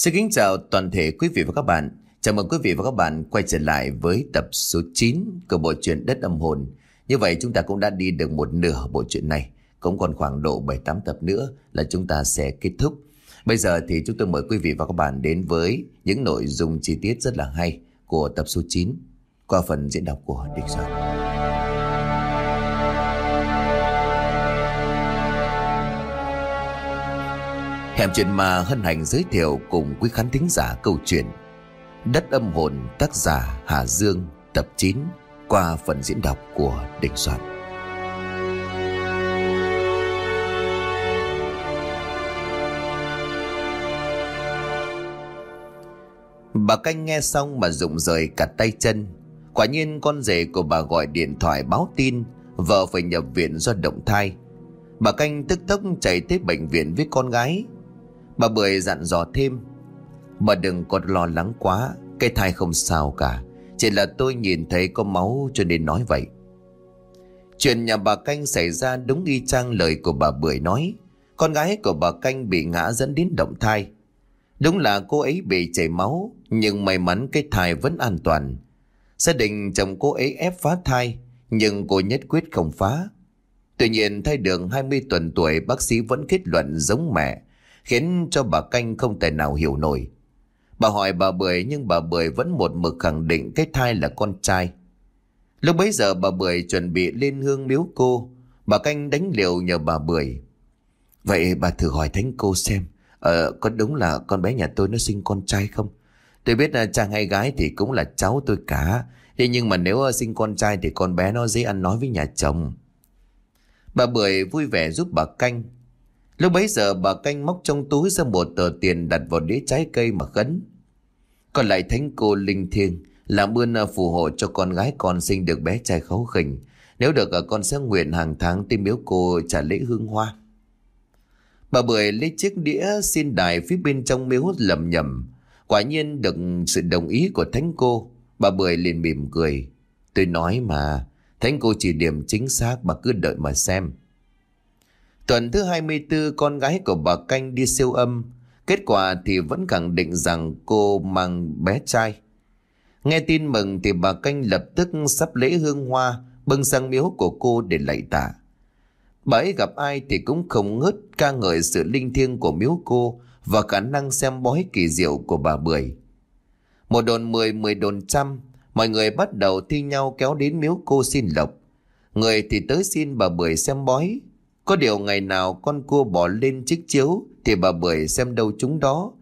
Xin kính chào toàn thể quý vị và các bạn. Chào mừng quý vị và các bạn quay trở lại với tập số 9 của bộ truyện Đất Âm Hồn. Như vậy, chúng ta cũng đã đi được một nửa bộ truyện này. Cũng còn khoảng độ 7-8 tập nữa là chúng ta sẽ kết thúc. Bây giờ thì chúng tôi mời quý vị và các bạn đến với những nội dung chi tiết rất là hay của tập số 9 qua phần diễn đọc của Đình Soạn. Hẻm chuyện mà hân hạnh giới thiệu cùng quý khán thính giả câu chuyện Đất âm hồn tác giả Hà Dương, tập 9 qua phần diễn đọc của Đình Soạn. Bà canh nghe xong mà rụng rời cả tay chân. Quả nhiên con rể của bà gọi điện thoại báo tin, vợ phải nhập viện do động thai. Bà canh tức tốc chạy tới bệnh viện với con gái Bà Bưởi dặn dò thêm, Bà đừng có lo lắng quá, Cái thai không sao cả, Chỉ là tôi nhìn thấy có máu cho nên nói vậy. Chuyện nhà bà Canh xảy ra đúng y chang lời của bà Bưởi nói. Con gái của bà Canh bị ngã dẫn đến động thai. Đúng là cô ấy bị chảy máu, Nhưng may mắn cái thai vẫn an toàn. Gia đình chồng cô ấy ép phá thai, Nhưng cô nhất quyết không phá. Tuy nhiên thai đường 20 tuần tuổi, bác sĩ vẫn kết luận giống mẹ khiến cho bà Canh không thể nào hiểu nổi. Bà hỏi bà Bưởi nhưng bà Bưởi vẫn một mực khẳng định cái thai là con trai. Lúc bấy giờ bà Bưởi chuẩn bị lên hương miếu cô, bà Canh đánh liều nhờ bà Bưởi. Vậy bà thử hỏi thánh cô xem, ờ, có đúng là con bé nhà tôi nó sinh con trai không? Tôi biết là chàng hay gái thì cũng là cháu tôi cả, thế nhưng mà nếu ờ, sinh con trai thì con bé nó dễ ăn nói với nhà chồng. Bà Bưởi vui vẻ giúp bà Canh, Lúc bấy giờ bà canh móc trong túi ra một tờ tiền đặt vào đĩa trái cây mà khấn. Còn lại thánh cô linh thiêng làm ơn à, phù hộ cho con gái con sinh được bé trai khấu khỉnh. Nếu được à, con sẽ nguyện hàng tháng tìm miếu cô trả lễ hương hoa. Bà Bưởi lấy chiếc đĩa xin đài phía bên trong miếu lầm nhầm. Quả nhiên được sự đồng ý của thánh cô. Bà Bưởi liền mỉm cười. Tôi nói mà, thánh cô chỉ điểm chính xác bà cứ đợi mà xem. Tuần thứ 24 con gái của bà Canh đi siêu âm. Kết quả thì vẫn khẳng định rằng cô mang bé trai. Nghe tin mừng thì bà Canh lập tức sắp lễ hương hoa bưng sang miếu của cô để lạy tạ. Bà ấy gặp ai thì cũng không ngớt ca ngợi sự linh thiêng của miếu cô và khả năng xem bói kỳ diệu của bà Bưởi. Một đồn mười, mười đồn trăm, mọi người bắt đầu thi nhau kéo đến miếu cô xin lộc. Người thì tới xin bà Bưởi xem bói, có điều ngày nào con cua bỏ lên chiếc chiếu thì bà Bưởi xem đâu chúng đó.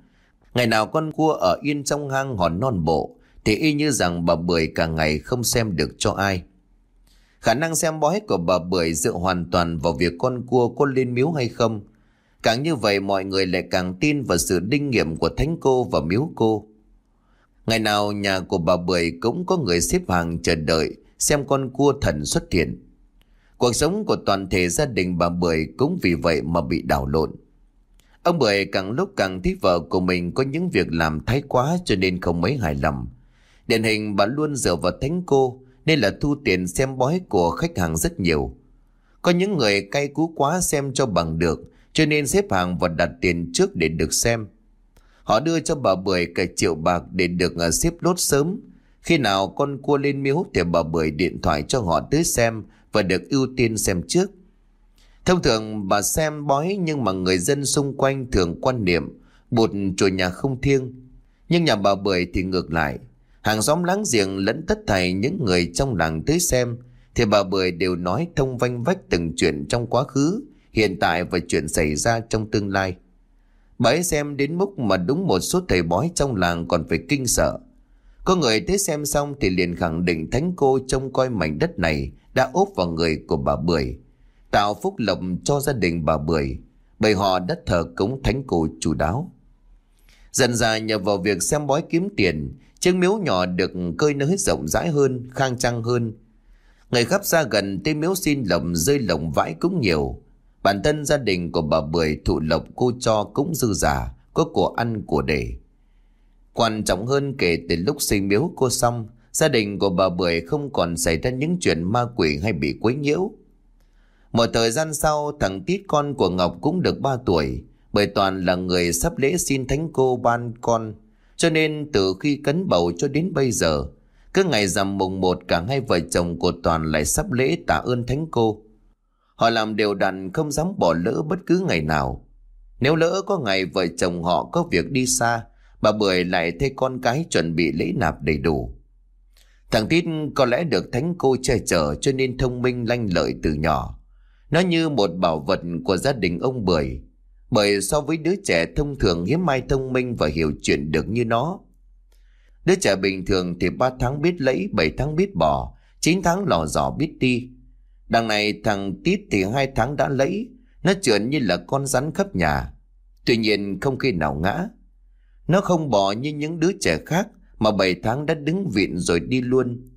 Ngày nào con cua ở yên trong hang hòn non bộ thì y như rằng bà Bưởi cả ngày không xem được cho ai. Khả năng xem bói của bà Bưởi dựa hoàn toàn vào việc con cua có lên miếu hay không. Càng như vậy mọi người lại càng tin vào sự đinh nghiệm của thánh cô và miếu cô. Ngày nào nhà của bà Bưởi cũng có người xếp hàng chờ đợi xem con cua thần xuất hiện. Cuộc sống của toàn thể gia đình bà Bưởi cũng vì vậy mà bị đảo lộn. Ông Bưởi càng lúc càng thấy vợ của mình có những việc làm thái quá cho nên không mấy hài lòng. Điển hình bà luôn dựa vào thánh cô, nên là thu tiền xem bói của khách hàng rất nhiều. Có những người cay cú quá xem cho bằng được, cho nên xếp hàng và đặt tiền trước để được xem. Họ đưa cho bà Bưởi cả triệu bạc để được ờ, xếp lốt sớm. Khi nào con cua lên miếu thì bà Bưởi điện thoại cho họ tới xem và được ưu tiên xem trước. Thông thường bà xem bói nhưng mà người dân xung quanh thường quan niệm bột chùa nhà không thiêng. Nhưng nhà bà Bưởi thì ngược lại. Hàng xóm láng giềng lẫn tất thảy những người trong làng tới xem thì bà Bưởi đều nói thông vanh vách từng chuyện trong quá khứ, hiện tại và chuyện xảy ra trong tương lai. Bà ấy xem đến mức mà đúng một số thầy bói trong làng còn phải kinh sợ. Có người tới xem xong thì liền khẳng định thánh cô trông coi mảnh đất này đã ốp vào người của bà Bưởi, tạo phúc lộc cho gia đình bà Bưởi, bởi họ đã thờ cúng thánh cổ chủ đáo. Dần dà nhờ vào việc xem bói kiếm tiền, chiếc miếu nhỏ được cơi nới rộng rãi hơn, khang trang hơn. Người khắp xa gần tới miếu xin lộc rơi lồng vãi cũng nhiều. Bản thân gia đình của bà Bưởi thụ lộc cô cho cũng dư giả, có của ăn của để. Quan trọng hơn kể từ lúc xây miếu cô xong, Gia đình của bà Bưởi không còn xảy ra những chuyện ma quỷ hay bị quấy nhiễu. Một thời gian sau, thằng Tít con của Ngọc cũng được 3 tuổi. Bởi Toàn là người sắp lễ xin thánh cô ban con Cho nên từ khi cấn bầu cho đến bây giờ Cứ ngày rằm mùng một cả hai vợ chồng của Toàn lại sắp lễ tạ ơn thánh cô Họ làm đều đặn không dám bỏ lỡ bất cứ ngày nào Nếu lỡ có ngày vợ chồng họ có việc đi xa Bà Bưởi lại thay con cái chuẩn bị lễ nạp đầy đủ Thằng Tít có lẽ được thánh cô che chở cho nên thông minh lanh lợi từ nhỏ. Nó như một bảo vật của gia đình ông Bưởi. Bởi so với đứa trẻ thông thường hiếm mai thông minh và hiểu chuyện được như nó. Đứa trẻ bình thường thì 3 tháng biết lấy, 7 tháng biết bỏ, 9 tháng lò dò biết đi. Đằng này thằng Tít thì hai tháng đã lấy, nó trượn như là con rắn khắp nhà. Tuy nhiên không khi nào ngã. Nó không bỏ như những đứa trẻ khác mà 7 tháng đã đứng viện rồi đi luôn.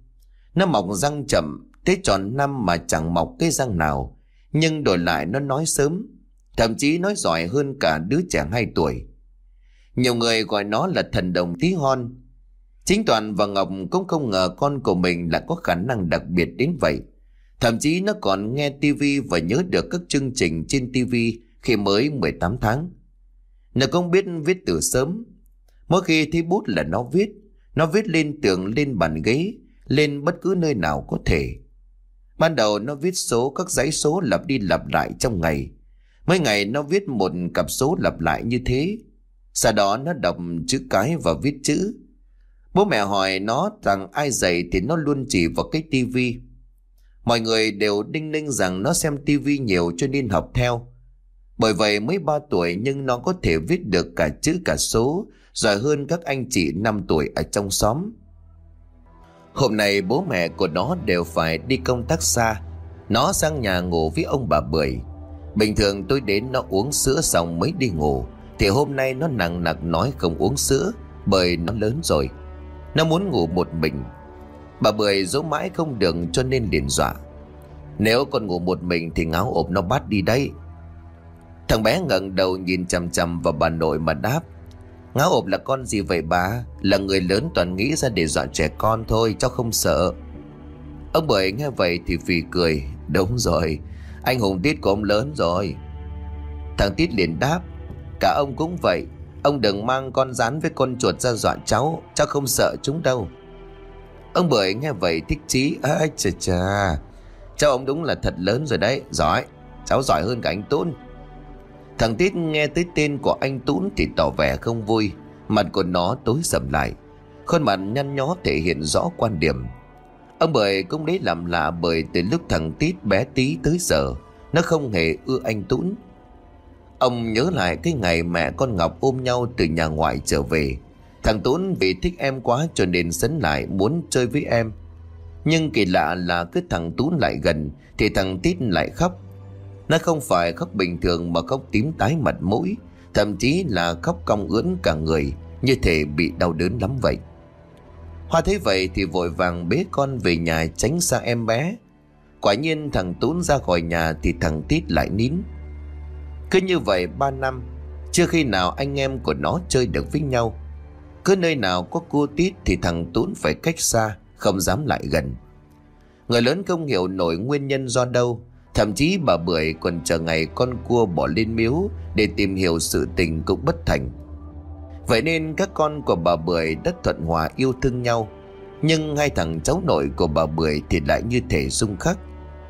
Nó mọc răng chậm, thế tròn năm mà chẳng mọc cái răng nào. Nhưng đổi lại nó nói sớm, thậm chí nói giỏi hơn cả đứa trẻ 2 tuổi. Nhiều người gọi nó là thần đồng tí hon. Chính Toàn và Ngọc cũng không ngờ con của mình lại có khả năng đặc biệt đến vậy. Thậm chí nó còn nghe tivi và nhớ được các chương trình trên tivi khi mới 18 tháng. Nó không biết viết từ sớm. Mỗi khi thấy bút là nó viết, nó viết lên tường, lên bàn ghế, lên bất cứ nơi nào có thể. Ban đầu nó viết số các dãy số lặp đi lặp lại trong ngày. Mấy ngày nó viết một cặp số lặp lại như thế. Sau đó nó đọc chữ cái và viết chữ. Bố mẹ hỏi nó rằng ai dạy thì nó luôn chỉ vào cái tivi. Mọi người đều đinh ninh rằng nó xem tivi nhiều cho nên học theo. Bởi vậy mới 3 tuổi nhưng nó có thể viết được cả chữ cả số giỏi hơn các anh chị 5 tuổi ở trong xóm. Hôm nay bố mẹ của nó đều phải đi công tác xa. Nó sang nhà ngủ với ông bà Bưởi. Bình thường tôi đến nó uống sữa xong mới đi ngủ. Thì hôm nay nó nặng nặc nói không uống sữa, bởi nó lớn rồi. Nó muốn ngủ một mình. Bà Bưởi dỗ mãi không được cho nên liền dọa. Nếu con ngủ một mình thì ngáo ộp nó bắt đi đấy. Thằng bé ngẩng đầu nhìn chằm chằm vào bà nội mà đáp. Ngáo ộp là con gì vậy bà Là người lớn toàn nghĩ ra để dọa trẻ con thôi, Cháu không sợ. Ông bởi nghe vậy thì phì cười. Đúng rồi, Anh hùng Tít của ông lớn rồi. Thằng Tít liền đáp. Cả ông cũng vậy. Ông đừng mang con rắn với con chuột ra dọa cháu. Cháu không sợ chúng đâu. Ông bởi nghe vậy thích chí. Ây chà chà. Cháu ông đúng là thật lớn rồi đấy. Giỏi. Cháu giỏi hơn cả anh Tôn Thằng Tít nghe tới tên của anh Tún thì tỏ vẻ không vui. Mặt của nó tối sầm lại. Khuôn mặt nhăn nhó thể hiện rõ quan điểm. Ông Bưởi cũng lấy làm lạ bởi từ lúc thằng Tít bé tí tới giờ, nó không hề ưa anh Tún. Ông nhớ lại cái ngày mẹ con Ngọc ôm nhau từ nhà ngoại trở về. Thằng Tún vì thích em quá cho nên sấn lại muốn chơi với em. Nhưng kỳ lạ là cứ thằng Tún lại gần thì thằng Tít lại khóc nó không phải khóc bình thường mà khóc tím tái mặt mũi, thậm chí là khóc cong ướn cả người, như thể bị đau đớn lắm vậy. Hoa thấy vậy thì vội vàng bế con về nhà tránh xa em bé. Quả nhiên thằng Tún ra khỏi nhà thì thằng Tít lại nín. Cứ như vậy ba năm, chưa khi nào anh em của nó chơi được với nhau. Cứ nơi nào có cô Tít thì thằng Tún phải cách xa, không dám lại gần. Người lớn không hiểu nổi nguyên nhân do đâu Thậm chí bà Bưởi còn chờ ngày con cua bỏ lên miếu để tìm hiểu sự tình cũng bất thành. Vậy nên các con của bà Bưởi đất thuận hòa yêu thương nhau. Nhưng hai thằng cháu nội của bà Bưởi thì lại như thể xung khắc.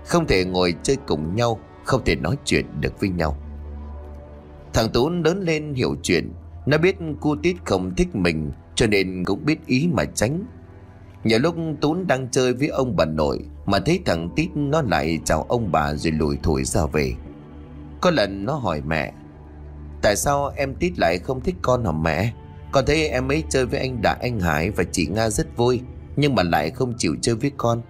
Không thể ngồi chơi cùng nhau, không thể nói chuyện được với nhau. Thằng Tú lớn lên hiểu chuyện, nó biết cu tít không thích mình cho nên cũng biết ý mà tránh. Nhiều lúc Tún đang chơi với ông bà nội mà thấy thằng Tít nó lại chào ông bà rồi lùi thổi ra về. Có lần nó hỏi mẹ, Tại sao em Tít lại không thích con hả mẹ? Con thấy em ấy chơi với anh Đại anh Hải và chị Nga rất vui, Nhưng mà lại không chịu chơi với con.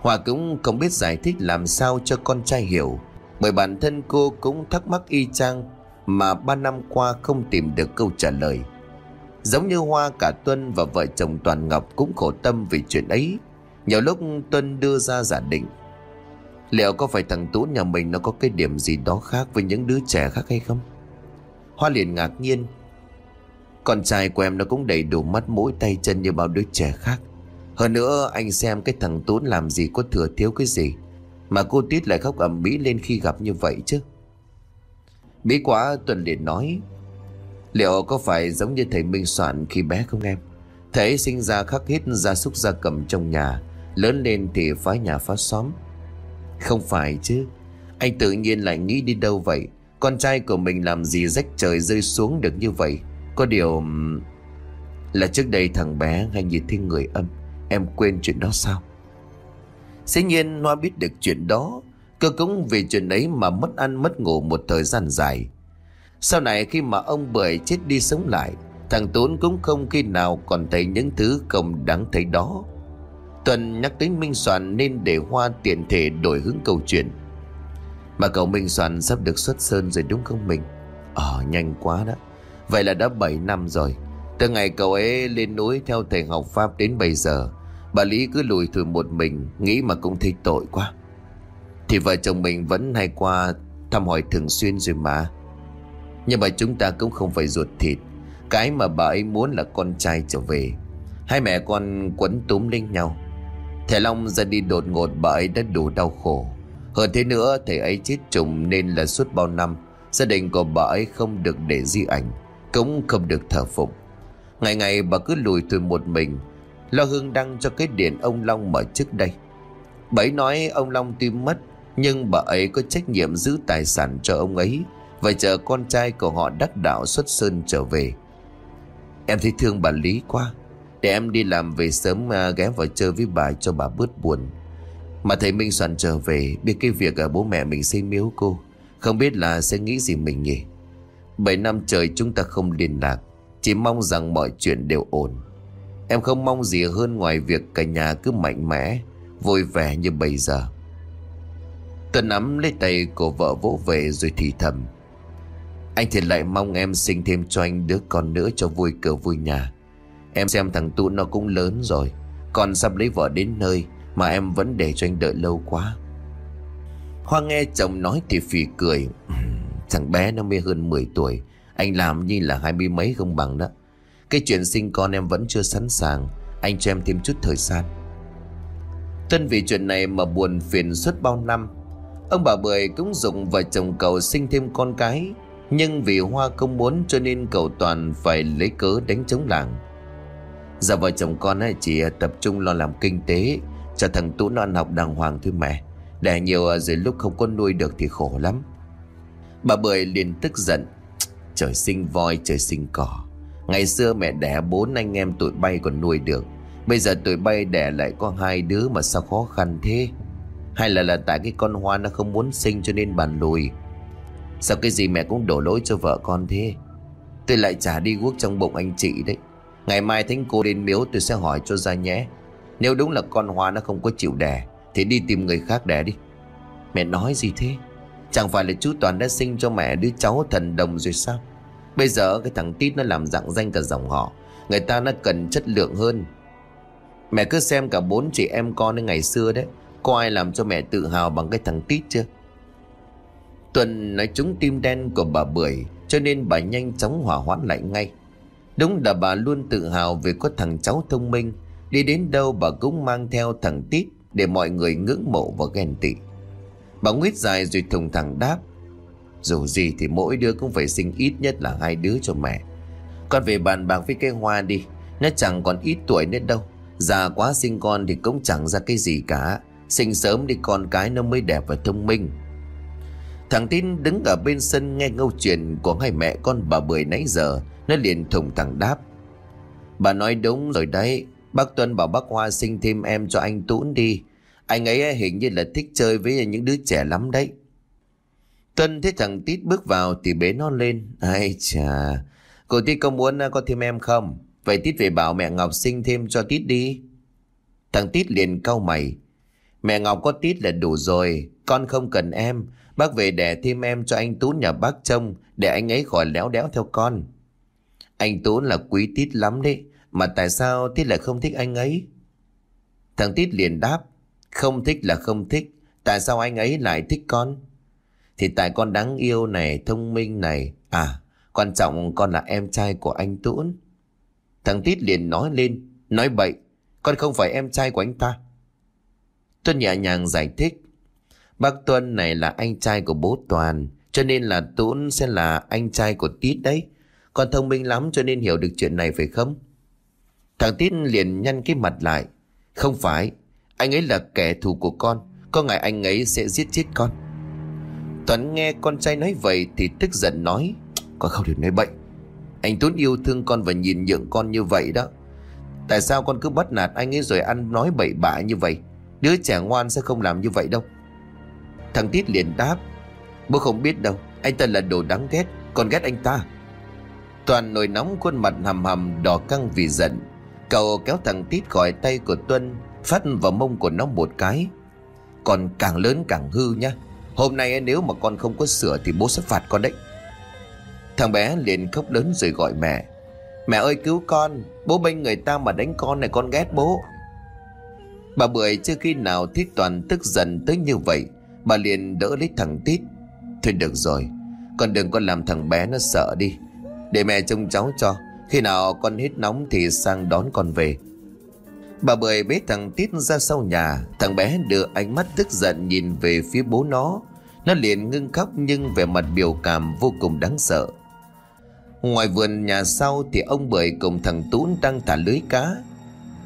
Hòa cũng không biết giải thích làm sao cho con trai hiểu, Bởi bản thân cô cũng thắc mắc y chang Mà ba năm qua không tìm được câu trả lời. Giống như Hoa, cả Tuân và vợ chồng Toàn Ngọc cũng khổ tâm vì chuyện ấy. Nhiều lúc Tuân đưa ra giả định. Liệu có phải thằng Tú nhà mình nó có cái điểm gì đó khác với những đứa trẻ khác hay không? Hoa liền ngạc nhiên. Con trai của em nó cũng đầy đủ mắt, mũi, tay, chân như bao đứa trẻ khác. Hơn nữa, anh xem cái thằng Tú làm gì có thừa thiếu cái gì. Mà cô Tít lại khóc ầm mỹ lên khi gặp như vậy chứ. Bí quá Tuần liền nói Liệu có phải giống như thầy Minh Soạn khi bé không em Thầy sinh ra khắc hít gia súc gia cầm trong nhà Lớn lên thì phá nhà phá xóm. Không phải chứ, Anh tự nhiên lại nghĩ đi đâu vậy? Con trai của mình làm gì rách trời rơi xuống được như vậy? Có điều Là trước đây thằng bé hay nhìn thấy người âm, Em quên chuyện đó sao? Dĩ nhiên Hoa biết được chuyện đó. Cơ cũng vì chuyện ấy mà mất ăn mất ngủ một thời gian dài. Sau này khi mà ông Bưởi chết đi sống lại, Thằng Tốn cũng không khi nào còn thấy những thứ không đáng thấy đó. Tuần nhắc tới Minh Soạn nên để Hoa tiện thể đổi hướng câu chuyện. Mà cậu Minh Soạn sắp được xuất sơn rồi đúng không mình? Ờ nhanh quá đó. Vậy là đã 7 năm rồi. Từ ngày cậu ấy lên núi theo thầy học Pháp đến bây giờ, Bà Lý cứ lùi thủi một mình, Nghĩ mà cũng thấy tội quá. Thì vợ chồng mình vẫn hay qua Thăm hỏi thường xuyên rồi mà. Nhưng mà chúng ta cũng không phải ruột thịt. Cái mà bà ấy muốn là con trai trở về. Hai mẹ con quấn túm lên nhau. Thầy Long ra đi đột ngột bà ấy đã đủ đau khổ. Hơn thế nữa, thầy ấy chết trùng Nên là suốt bao năm, Gia đình của bà ấy không được để di ảnh, Cũng không được thờ phụng. Ngày ngày bà cứ lùi thủi một mình, Lo hương đăng cho cái điện ông Long mở trước đây. Bà ấy nói ông Long tuy mất, Nhưng bà ấy có trách nhiệm giữ tài sản cho ông ấy Và chờ con trai của họ đắc đạo xuất sơn trở về. Em thấy thương bà Lý quá. Để em đi làm về sớm à, ghé vào chơi với bà cho bà bớt buồn. Mà thầy Minh Soạn trở về, Biết cái việc ở bố mẹ mình xây miếu cô. Không biết là sẽ nghĩ gì mình nhỉ? Bảy năm trời chúng ta không liên lạc, Chỉ mong rằng mọi chuyện đều ổn. Em không mong gì hơn ngoài việc cả nhà cứ mạnh mẽ, Vui vẻ như bây giờ. Tuấn nắm lấy tay của vợ vỗ về rồi thì thầm. Anh thì lại mong em sinh thêm cho anh đứa con nữa cho vui cửa vui nhà. Em xem thằng Tu nó cũng lớn rồi. Còn sắp lấy vợ đến nơi Mà em vẫn để cho anh đợi lâu quá. Hoa nghe chồng nói thì phì cười. Thằng bé nó mới hơn 10 tuổi. Anh làm như là hai mươi mấy không bằng đó. Cái chuyện sinh con em vẫn chưa sẵn sàng. Anh cho em thêm chút thời gian. Tân vì chuyện này mà buồn phiền suốt bao năm. Ông bà Bưởi cũng dùng vợ chồng cậu sinh thêm con cái. Nhưng vì Hoa không muốn cho nên cậu toàn phải lấy cớ đánh chống làng. Giờ vợ chồng con ấy chỉ tập trung lo làm kinh tế Cho thằng Tú nó ăn học đàng hoàng thôi mẹ. Đẻ nhiều rồi lúc không có nuôi được thì khổ lắm. Bà Bưởi liền tức giận. Trời sinh voi, trời sinh cỏ. Ngày xưa mẹ đẻ bốn anh em tụi bay còn nuôi được. Bây giờ tụi bay đẻ lại có hai đứa mà sao khó khăn thế? Hay là là tại cái con hoa nó không muốn sinh cho nên bàn lùi? Sao cái gì mẹ cũng đổ lỗi cho vợ con thế? Tôi lại trả đi guốc trong bụng anh chị đấy. Ngày mai thánh cô đến miếu tôi sẽ hỏi cho ra nhé. Nếu đúng là con hoa nó không có chịu đẻ Thì đi tìm người khác đẻ đi. Mẹ nói gì thế? Chẳng phải là chú Toàn đã sinh cho mẹ đứa cháu thần đồng rồi sao? Bây giờ cái thằng Tít nó làm dạng danh cả dòng họ, Người ta nó cần chất lượng hơn. Mẹ cứ xem cả bốn chị em con ngày xưa đấy. Có ai làm cho mẹ tự hào bằng cái thằng Tít chưa? Tuần nói trúng tim đen của bà Bưởi, Cho nên bà nhanh chóng hỏa hoãn lại ngay. Đúng là bà luôn tự hào về có thằng cháu thông minh. Đi đến đâu bà cũng mang theo thằng Tít Để mọi người ngưỡng mộ và ghen tị. Bà nguyết dài rồi thùng thẳng đáp, dù gì thì mỗi đứa cũng phải sinh ít nhất là hai đứa cho mẹ. Con về bàn bạc với cây hoa đi, Nó chẳng còn ít tuổi nữa đâu. Già quá sinh con thì cũng chẳng ra cái gì cả. Sinh sớm đi con cái nó mới đẹp và thông minh. Thằng Tin đứng ở bên sân nghe câu chuyện của hai mẹ con bà Bưởi nãy giờ. Nó liền thùng thẳng đáp Bà nói đúng rồi đấy Bác Tuân bảo bác Hoa sinh thêm em cho anh Tún đi Anh ấy hình như là thích chơi với những đứa trẻ lắm đấy Tuân thấy thằng Tít bước vào thì bế nó lên. Ai chà, cô Tít có muốn à, có thêm em không? Vậy Tít về bảo mẹ Ngọc sinh thêm cho Tít đi. Thằng Tít liền cau mày. Mẹ Ngọc có Tít là đủ rồi, con không cần em. Bác về đẻ thêm em cho anh Tú nhà bác trông để anh ấy khỏi léo đéo theo con. Anh Tú là quý Tít lắm đấy, mà tại sao Tít lại không thích anh ấy? Thằng Tít liền đáp, không thích là không thích, tại sao anh ấy lại thích con? Thì tại con đáng yêu này, thông minh này. À, quan trọng con là em trai của anh Tuấn. Thằng Tít liền nói lên, nói bậy, con không phải em trai của anh ta. Tuân nhẹ nhàng giải thích. Bác Tuân này là anh trai của bố Toàn, Cho nên là Tuấn sẽ là anh trai của Tít đấy. Con thông minh lắm cho nên hiểu được chuyện này phải không? Thằng Tít liền nhăn cái mặt lại. Không phải, anh ấy là kẻ thù của con. Có ngày anh ấy sẽ giết chết con. Tuấn nghe con trai nói vậy thì tức giận nói. Con không được nói bệnh. Anh Tuấn yêu thương con và nhìn nhượng con như vậy đó. Tại sao con cứ bắt nạt anh ấy rồi ăn nói bậy bạ như vậy? Đứa trẻ ngoan sẽ không làm như vậy đâu. Thằng Tít liền đáp. Bố không biết đâu, anh ta là đồ đáng ghét, con ghét anh ta. Toàn nổi nóng khuôn mặt hầm hầm đỏ căng vì giận. Cậu kéo thằng Tít khỏi tay của Tuân, phát vào mông của nó một cái. Còn càng lớn càng hư nhá. Hôm nay nếu mà con không có sửa thì bố sẽ phạt con đấy. Thằng bé liền khóc lớn rồi gọi mẹ. Mẹ ơi cứu con, bố bênh người ta mà đánh con này con ghét bố. Bà Bưởi chưa khi nào thiết toàn tức giận tới như vậy, bà liền đỡ lấy thằng Tít. Thôi được rồi, con đừng có làm thằng bé nó sợ đi. Để mẹ trông cháu cho, khi nào con hết nóng thì sang đón con về. Bà Bưởi bế thằng Tít ra sau nhà, thằng bé đưa ánh mắt tức giận nhìn về phía bố nó. Nó liền ngưng khóc nhưng vẻ mặt biểu cảm vô cùng đáng sợ. Ngoài vườn nhà sau thì ông Bưởi cùng thằng Tún đang thả lưới cá.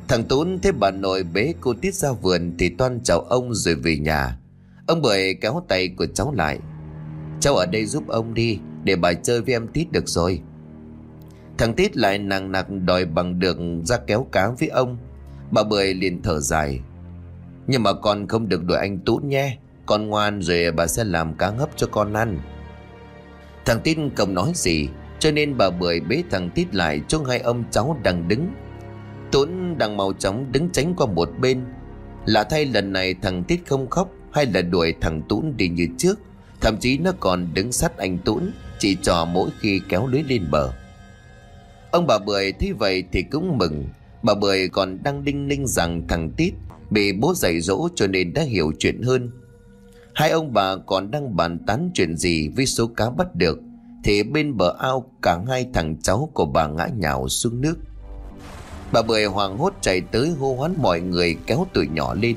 Thằng Tún thấy bà nội bế cô Tít ra vườn thì toan chào ông rồi về nhà. Ông Bưởi kéo tay của cháu lại. Cháu ở đây giúp ông đi để bà chơi với em Tít được rồi. Thằng Tít lại nặng nặng đòi bằng được ra kéo cá với ông. Bà Bưởi liền thở dài. Nhưng mà con không được đuổi anh Tún nhé. Con ngoan rồi bà sẽ làm cá hấp cho con ăn. Thằng Tít không nói gì, cho nên bà Bưởi bế thằng Tít lại cho hai ông cháu đang đứng Tuấn đang mau chóng đứng tránh qua một bên Lạ thay lần này thằng Tít không khóc Hay là đuổi thằng Tuấn đi như trước, Thậm chí nó còn đứng sát anh Tuấn, Chỉ trò mỗi khi kéo lưới lên bờ Ông bà Bưởi thấy vậy thì cũng mừng. Bà Bưởi còn đang đinh ninh rằng thằng Tít Bị bố dạy dỗ cho nên đã hiểu chuyện hơn. Hai ông bà còn đang bàn tán chuyện gì với số cá bắt được, thì bên bờ ao cả hai thằng cháu của bà ngã nhào xuống nước. Bà Bưởi hoàng hốt chạy tới hô hoán mọi người kéo tụi nhỏ lên.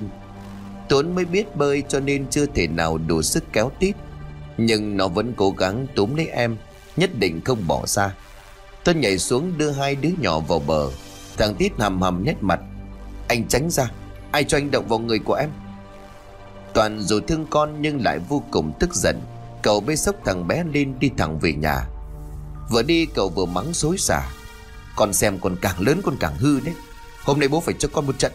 Tuấn mới biết bơi cho nên chưa thể nào đủ sức kéo tít, Nhưng nó vẫn cố gắng túm lấy em, Nhất định không bỏ ra. Tôi nhảy xuống đưa hai đứa nhỏ vào bờ. Thằng Tít hầm hầm nhét mặt. Anh tránh ra, Ai cho anh động vào người của em? Toàn dù thương con nhưng lại vô cùng tức giận. Cậu bê sốc thằng bé lên đi thẳng về nhà. Vừa đi cậu vừa mắng xối xả. Con xem con càng lớn con càng hư đấy. Hôm nay bố phải cho con một trận.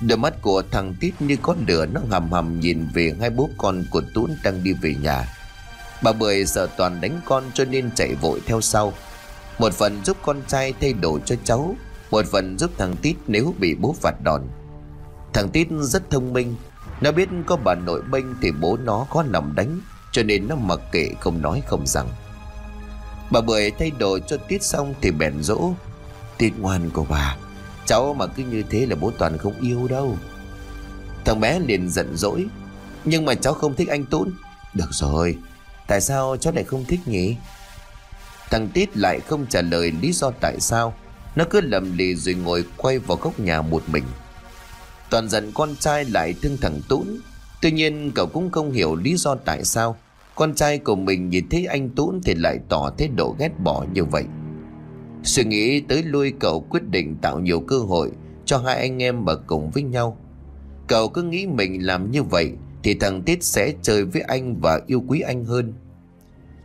Đôi mắt của thằng Tít như con lửa, Nó hầm hầm nhìn về hai bố con của Tuấn đang đi về nhà. Bà Bưởi sợ Toàn đánh con cho nên chạy vội theo sau. Một phần giúp con trai thay đồ cho cháu, Một phần giúp thằng Tít nếu bị bố phạt đòn. Thằng Tít rất thông minh, Nó biết có bà nội bênh thì bố nó có nằm đánh, cho nên nó mặc kệ không nói không rằng. Bà Bưởi thay đồ cho Tít xong Thì bèn dỗ Tiết ngoan của bà, Cháu mà cứ như thế là bố Toàn không yêu đâu. Thằng bé liền giận dỗi, Nhưng mà cháu không thích anh Tún. Được rồi, Tại sao cháu lại không thích nhỉ? Thằng Tít lại không trả lời lý do tại sao Nó cứ lầm lì rồi ngồi quay vào góc nhà một mình Toàn giận con trai lại thương thằng Tún Tuy nhiên, cậu cũng không hiểu lý do tại sao con trai của mình nhìn thấy anh Tún thì lại tỏ thái độ ghét bỏ như vậy. Suy nghĩ tới lui, cậu quyết định tạo nhiều cơ hội cho hai anh em ở cùng với nhau. Cậu cứ nghĩ mình làm như vậy thì thằng Tít sẽ chơi với anh và yêu quý anh hơn.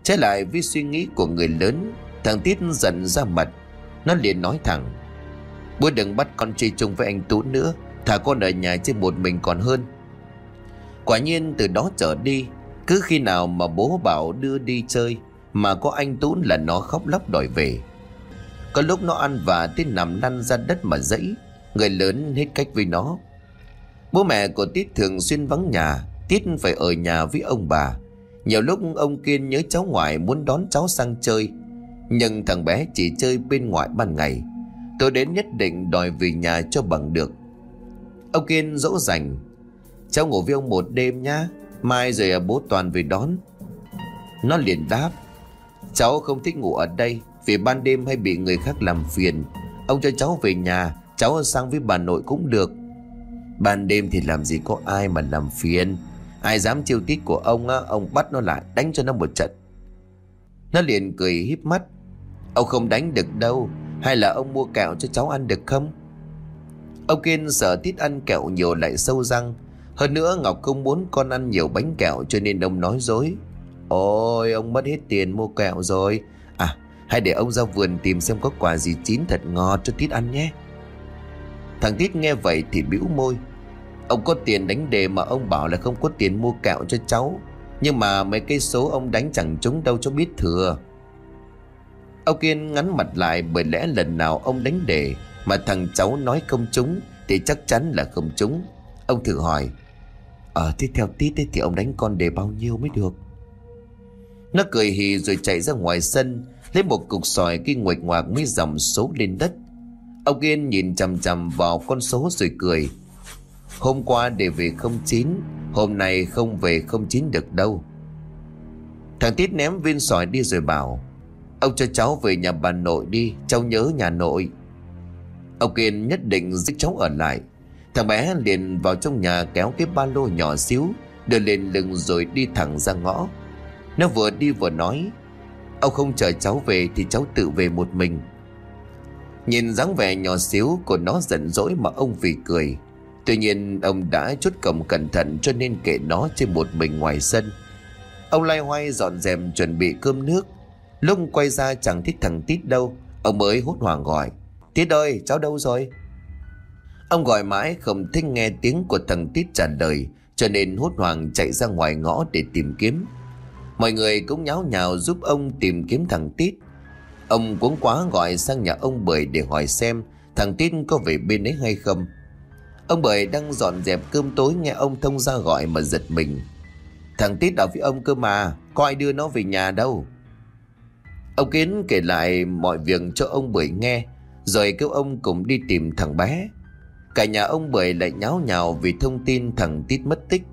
Trái lại với suy nghĩ của người lớn, thằng Tít giận ra mặt. Nó liền nói thẳng, bố đừng bắt con chơi chung với anh Tú nữa, thả con ở nhà chơi một mình còn hơn. Quả nhiên từ đó trở đi cứ khi nào mà bố bảo đưa đi chơi Mà có anh tú là nó khóc lóc đòi về Có lúc nó ăn và tới nằm lăn ra đất mà dẫy Người lớn hết cách với nó Bố mẹ của Tít thường xuyên vắng nhà Tít phải ở nhà với ông bà nhiều lúc ông Kiên nhớ cháu ngoại muốn đón cháu sang chơi, Nhưng thằng bé chỉ chơi bên ngoài ban ngày. Tôi đến nhất định đòi về nhà cho bằng được. Ông Kiên dỗ dành, Cháu ngủ với ông một đêm nhá, Mai rồi à, bố Toàn về đón. Nó liền đáp, Cháu không thích ngủ ở đây Vì ban đêm hay bị người khác làm phiền. Ông cho cháu về nhà, Cháu sang với bà nội cũng được. Ban đêm thì làm gì có ai mà làm phiền. Ai dám chiêu tít của ông á, Ông bắt nó lại đánh cho nó một trận. Nó liền cười híp mắt. Ông không đánh được đâu Hay là ông mua kẹo cho cháu ăn được không? Ông Kiên sợ tít ăn kẹo nhiều lại sâu răng. Hơn nữa Ngọc không muốn con ăn nhiều bánh kẹo Cho nên ông nói dối. Ôi ông mất hết tiền mua kẹo rồi. À hay để ông ra vườn tìm xem có quà gì chín thật ngọt cho Tít ăn nhé. Thằng Tít nghe vậy thì bĩu môi. Ông có tiền đánh đề mà ông bảo là không có tiền mua kẹo cho cháu. Nhưng mà mấy cây số ông đánh chẳng trúng đâu cho biết thừa. Ông Kiên ngắn mặt lại bởi lẽ lần nào ông đánh đề Mà thằng cháu nói không trúng Thì chắc chắn là không trúng. Ông thử hỏi Ờ thế theo tít thì ông đánh con đề bao nhiêu mới được? Nó cười hì rồi chạy ra ngoài sân, Lấy một cục sỏi kinh nguệch ngoạc mới dòng số lên đất. Ông Kiên nhìn chằm chằm vào con số rồi cười. Hôm qua để về không chín, Hôm nay không về không chín được đâu. Thằng Tít ném viên sỏi đi rồi bảo, Ông cho cháu về nhà bà nội đi, Cháu nhớ nhà nội. Ông Kiên nhất định giúp cháu ở lại. Thằng bé liền vào trong nhà kéo cái ba lô nhỏ xíu, Đưa lên lưng rồi đi thẳng ra ngõ. Nó vừa đi vừa nói, Ông không chờ cháu về thì cháu tự về một mình. Nhìn dáng vẻ nhỏ xíu của nó giận dỗi mà ông vì cười. Tuy nhiên, ông đã chốt cổng cẩn thận cho nên kệ nó trên một mình ngoài sân. Ông lai hoay dọn dẹp chuẩn bị cơm nước. Lúc quay ra chẳng thích thằng Tít đâu, Ông mới hốt hoảng gọi. Tít ơi, cháu đâu rồi? Ông gọi mãi không thích nghe tiếng của thằng Tít trả lời, Cho nên hốt hoảng chạy ra ngoài ngõ để tìm kiếm. Mọi người cũng nháo nhào giúp ông tìm kiếm thằng Tít. Ông cuốn quá gọi sang nhà ông Bưởi để hỏi xem Thằng Tít có về bên ấy hay không. Ông Bưởi đang dọn dẹp cơm tối nghe ông thông ra gọi mà giật mình. Thằng Tít ở với ông cơ mà, Có ai đưa nó về nhà đâu. Ông Kiến kể lại mọi việc cho ông Bưởi nghe, Rồi kêu ông cùng đi tìm thằng bé. Cả nhà ông Bưởi lại nháo nhào vì thông tin thằng Tít mất tích.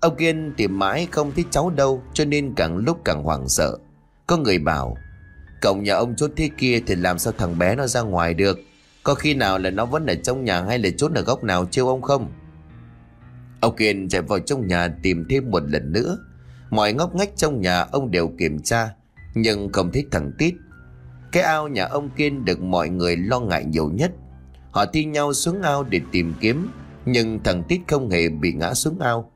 Ông Kiên tìm mãi không thấy cháu đâu, Cho nên càng lúc càng hoảng sợ. Có người bảo Cổng nhà ông chốt thế kia thì làm sao thằng bé nó ra ngoài được? Có khi nào là nó vẫn ở trong nhà hay là chốt ở góc nào chiêu ông không? Ông Kiên chạy vào trong nhà tìm thêm một lần nữa. Mọi ngóc ngách trong nhà ông đều kiểm tra, Nhưng không thấy thằng Tít. Cái ao nhà ông Kiên được mọi người lo ngại nhiều nhất. Họ thi nhau xuống ao để tìm kiếm, Nhưng thằng Tít không hề bị ngã xuống ao.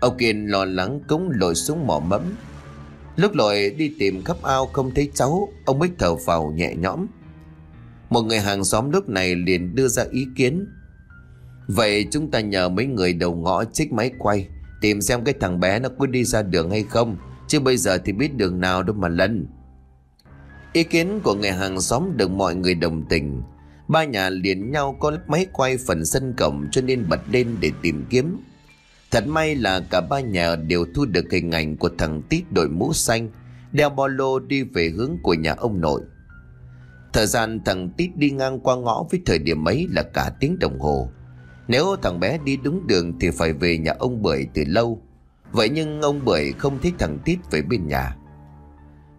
Ông Kiên lo lắng cúng lội xuống mỏ mẫm. Lúc lội đi tìm khắp ao không thấy cháu, Ông mới thở vào nhẹ nhõm. Một người hàng xóm lúc này liền đưa ra ý kiến. Vậy chúng ta nhờ mấy người đầu ngõ trích máy quay Tìm xem cái thằng bé nó có đi ra đường hay không Chứ bây giờ thì biết đường nào đâu mà lân Ý kiến của người hàng xóm được mọi người đồng tình. Ba nhà liền nhau có máy quay phần sân cổng cho nên bật lên để tìm kiếm. Thật may là cả ba nhà đều thu được hình ảnh của thằng Tít đội mũ xanh, đeo ba lô đi về hướng của nhà ông nội. Thời gian thằng Tít đi ngang qua ngõ với thời điểm ấy là cả tiếng đồng hồ. Nếu thằng bé đi đúng đường thì phải về nhà ông Bưởi từ lâu. Vậy nhưng ông Bưởi không thích thằng Tít về bên nhà.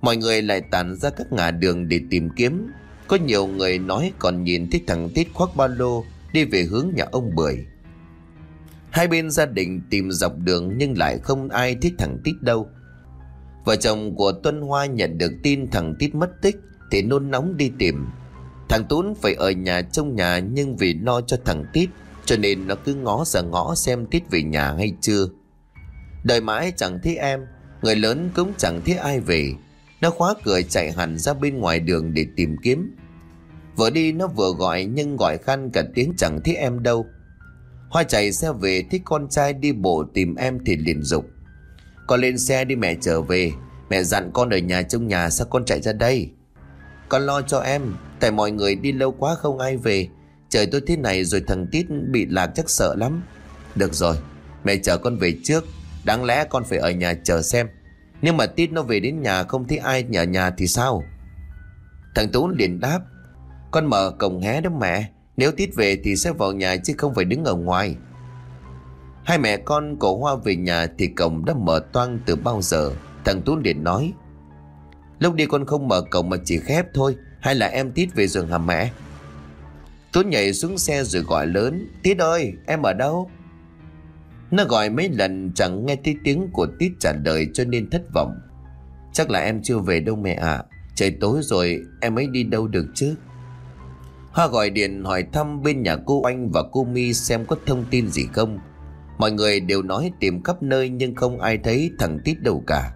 Mọi người lại tàn ra các ngã đường để tìm kiếm. Có nhiều người nói còn nhìn thấy thằng Tít khoác ba lô đi về hướng nhà ông Bưởi. Hai bên gia đình tìm dọc đường nhưng lại không ai thích thằng Tít đâu. Vợ chồng của Tuân Hoa nhận được tin thằng Tít mất tích thì nôn nóng đi tìm. Thằng Tún phải ở nhà trong nhà nhưng vì lo cho thằng Tít cho nên nó cứ ngó ra ngõ xem Tít về nhà hay chưa. Đợi mãi chẳng thấy em, người lớn cũng chẳng thấy ai về. Nó khóa cửa chạy hẳn ra bên ngoài đường để tìm kiếm. Vừa đi nó vừa gọi nhưng gọi khăn cả tiếng chẳng thấy em đâu. Hoa chạy xe về thấy con trai đi bộ tìm em thì liền dục Con lên xe đi mẹ trở về Mẹ dặn con ở nhà trong nhà sao con chạy ra đây con lo cho em, Tại mọi người đi lâu quá không ai về. Trời tôi thế này rồi thằng Tít bị lạc chắc sợ lắm. Được rồi, Mẹ chở con về trước. Đáng lẽ con phải ở nhà chờ xem. Nhưng mà Tít nó về đến nhà không thấy ai nhà nhà thì sao? Thằng Tú liền đáp, Con mở cổng hé đó mẹ. Nếu Tít về thì sẽ vào nhà chứ không phải đứng ở ngoài. Hai mẹ con cổ hoa về nhà thì cổng đã mở toang từ bao giờ? Thằng Tú liền nói Lúc đi con không mở cổng mà chỉ khép thôi, Hay là em Tít về giường hả mẹ? Tuấn nhảy xuống xe rồi gọi lớn, Tít ơi, em ở đâu? Nó gọi mấy lần chẳng nghe thấy tiếng của Tít trả lời cho nên thất vọng. Chắc là em chưa về đâu mẹ ạ à. Trời tối rồi em ấy đi đâu được chứ? Hoa gọi điện hỏi thăm bên nhà cô anh và cô Mi xem có thông tin gì không. Mọi người đều nói tìm khắp nơi nhưng không ai thấy thằng Tít đâu cả.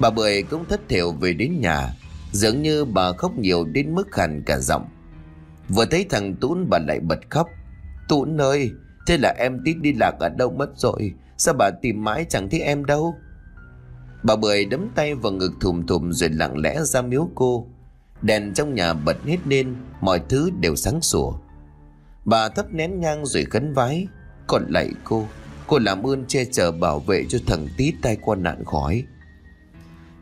Bà Bưởi cũng thất thiểu về đến nhà, Dường như bà khóc nhiều đến mức hẳn cả giọng. Vừa thấy thằng Tún bà lại bật khóc. Tún ơi, Thế là em Tít đi lạc ở đâu mất rồi? Sao bà tìm mãi chẳng thấy em đâu? Bà Bưởi đấm tay vào ngực thùm thùm rồi lặng lẽ ra miếu cô. Đèn trong nhà bật hết lên, Mọi thứ đều sáng sủa. Bà thấp nén nhang rồi khấn vái. Còn lại cô Cô làm ơn che chở bảo vệ cho thằng Tít tai qua nạn khỏi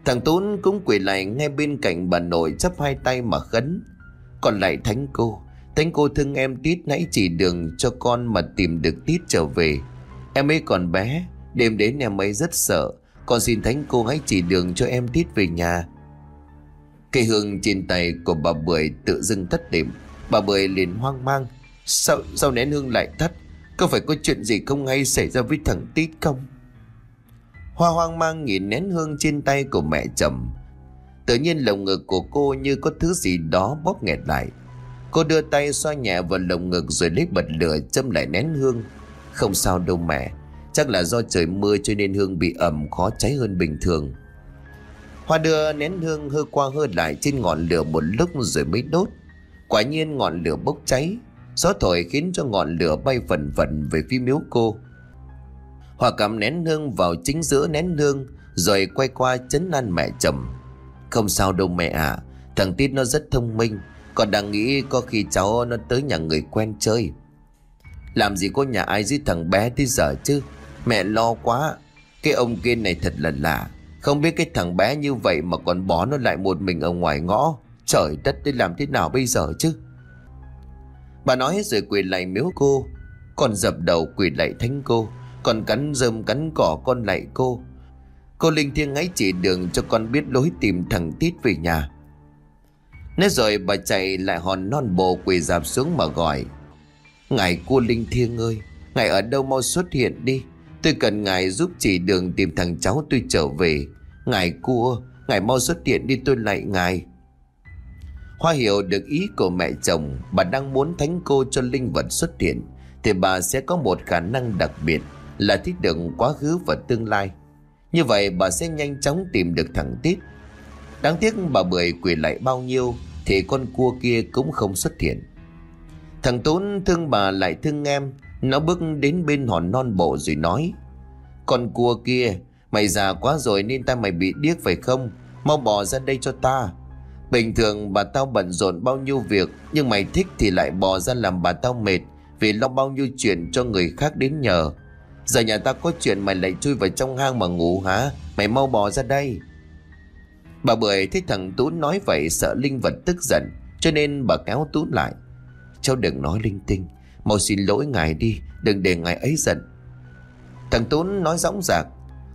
Thằng Tún cũng quỳ lại ngay bên cạnh bà nội chấp hai tay mà khấn. Còn lại thánh cô Thánh cô thương em Tít nãy chỉ đường cho con mà tìm được Tít trở về. Em ấy còn bé Đêm đến em ấy rất sợ. Con xin thánh cô hãy chỉ đường cho em Tít về nhà. Cây hương trên tay của bà Bưởi tự dưng tắt điểm Bà Bưởi liền hoang mang. Sao, sao nén hương lại tắt Có phải có chuyện gì không hay xảy ra với thằng Tít không? Hoa hoang mang nhìn nén hương trên tay của mẹ chồng. Tự nhiên lồng ngực của cô như có thứ gì đó bóp nghẹt lại. Cô đưa tay xoa nhẹ vào lồng ngực rồi lấy bật lửa châm lại nén hương. Không sao đâu mẹ, Chắc là do trời mưa cho nên hương bị ẩm khó cháy hơn bình thường. Hoa đưa nén hương hơ qua hơ lại trên ngọn lửa một lúc rồi mới đốt. Quả nhiên ngọn lửa bốc cháy. Gió thổi khiến cho ngọn lửa bay phần phần về phía miếu cô. Hòa cầm nén hương vào chính giữa nén hương, Rồi quay qua chấn an mẹ chồng. Không sao đâu mẹ à Thằng Tít nó rất thông minh, Còn đang nghĩ có khi cháu nó tới nhà người quen chơi. Làm gì có nhà ai giết thằng bé tới giờ chứ? Mẹ lo quá. Cái ông kia này thật là lạ. Không biết cái thằng bé như vậy mà còn bỏ nó lại một mình ở ngoài ngõ. Trời đất, đi làm thế nào bây giờ chứ? Bà nói rồi quỳ lại miếu cô Còn dập đầu quỳ lại thánh cô con cắn rơm cắn cỏ con lại cô. Cô Linh Thiêng ấy chỉ đường cho con biết lối tìm thằng Tít về nhà. Nói rồi bà chạy lại hòn non bồ quỳ dạp xuống mà gọi, Ngài cô Linh Thiêng ơi, Ngài ở đâu mau xuất hiện đi. Tôi cần ngài giúp chỉ đường tìm thằng cháu tôi trở về. Ngài cua, Ngài mau xuất hiện đi tôi lại ngài. Hoa hiểu được ý của mẹ chồng, Bà đang muốn thánh cô cho linh vật xuất hiện, Thì bà sẽ có một khả năng đặc biệt. Là thích đựng quá khứ và tương lai. Như vậy, bà sẽ nhanh chóng tìm được thằng Tít. Đáng tiếc bà Bưởi quỳ lại bao nhiêu Thì con cua kia cũng không xuất hiện. Thằng Tốn thương bà lại thương em. Nó bước đến bên hòn non bộ rồi nói, Con cua kia, Mày già quá rồi nên ta mày bị điếc phải không? Mau bỏ ra đây cho ta. Bình thường bà tao bận rộn bao nhiêu việc, Nhưng mày thích thì lại bỏ ra làm bà tao mệt Vì lo bao nhiêu chuyện cho người khác đến nhờ. Giờ nhà ta có chuyện mày lại chui vào trong hang mà ngủ hả? Mày mau bò ra đây. Bà Bưởi thấy thằng Tú nói vậy, sợ Linh vật tức giận, Cho nên bà kéo Tú lại. Cháu đừng nói linh tinh, Mau xin lỗi ngài đi, Đừng để ngài ấy giận. Thằng Tú nói rõng rạc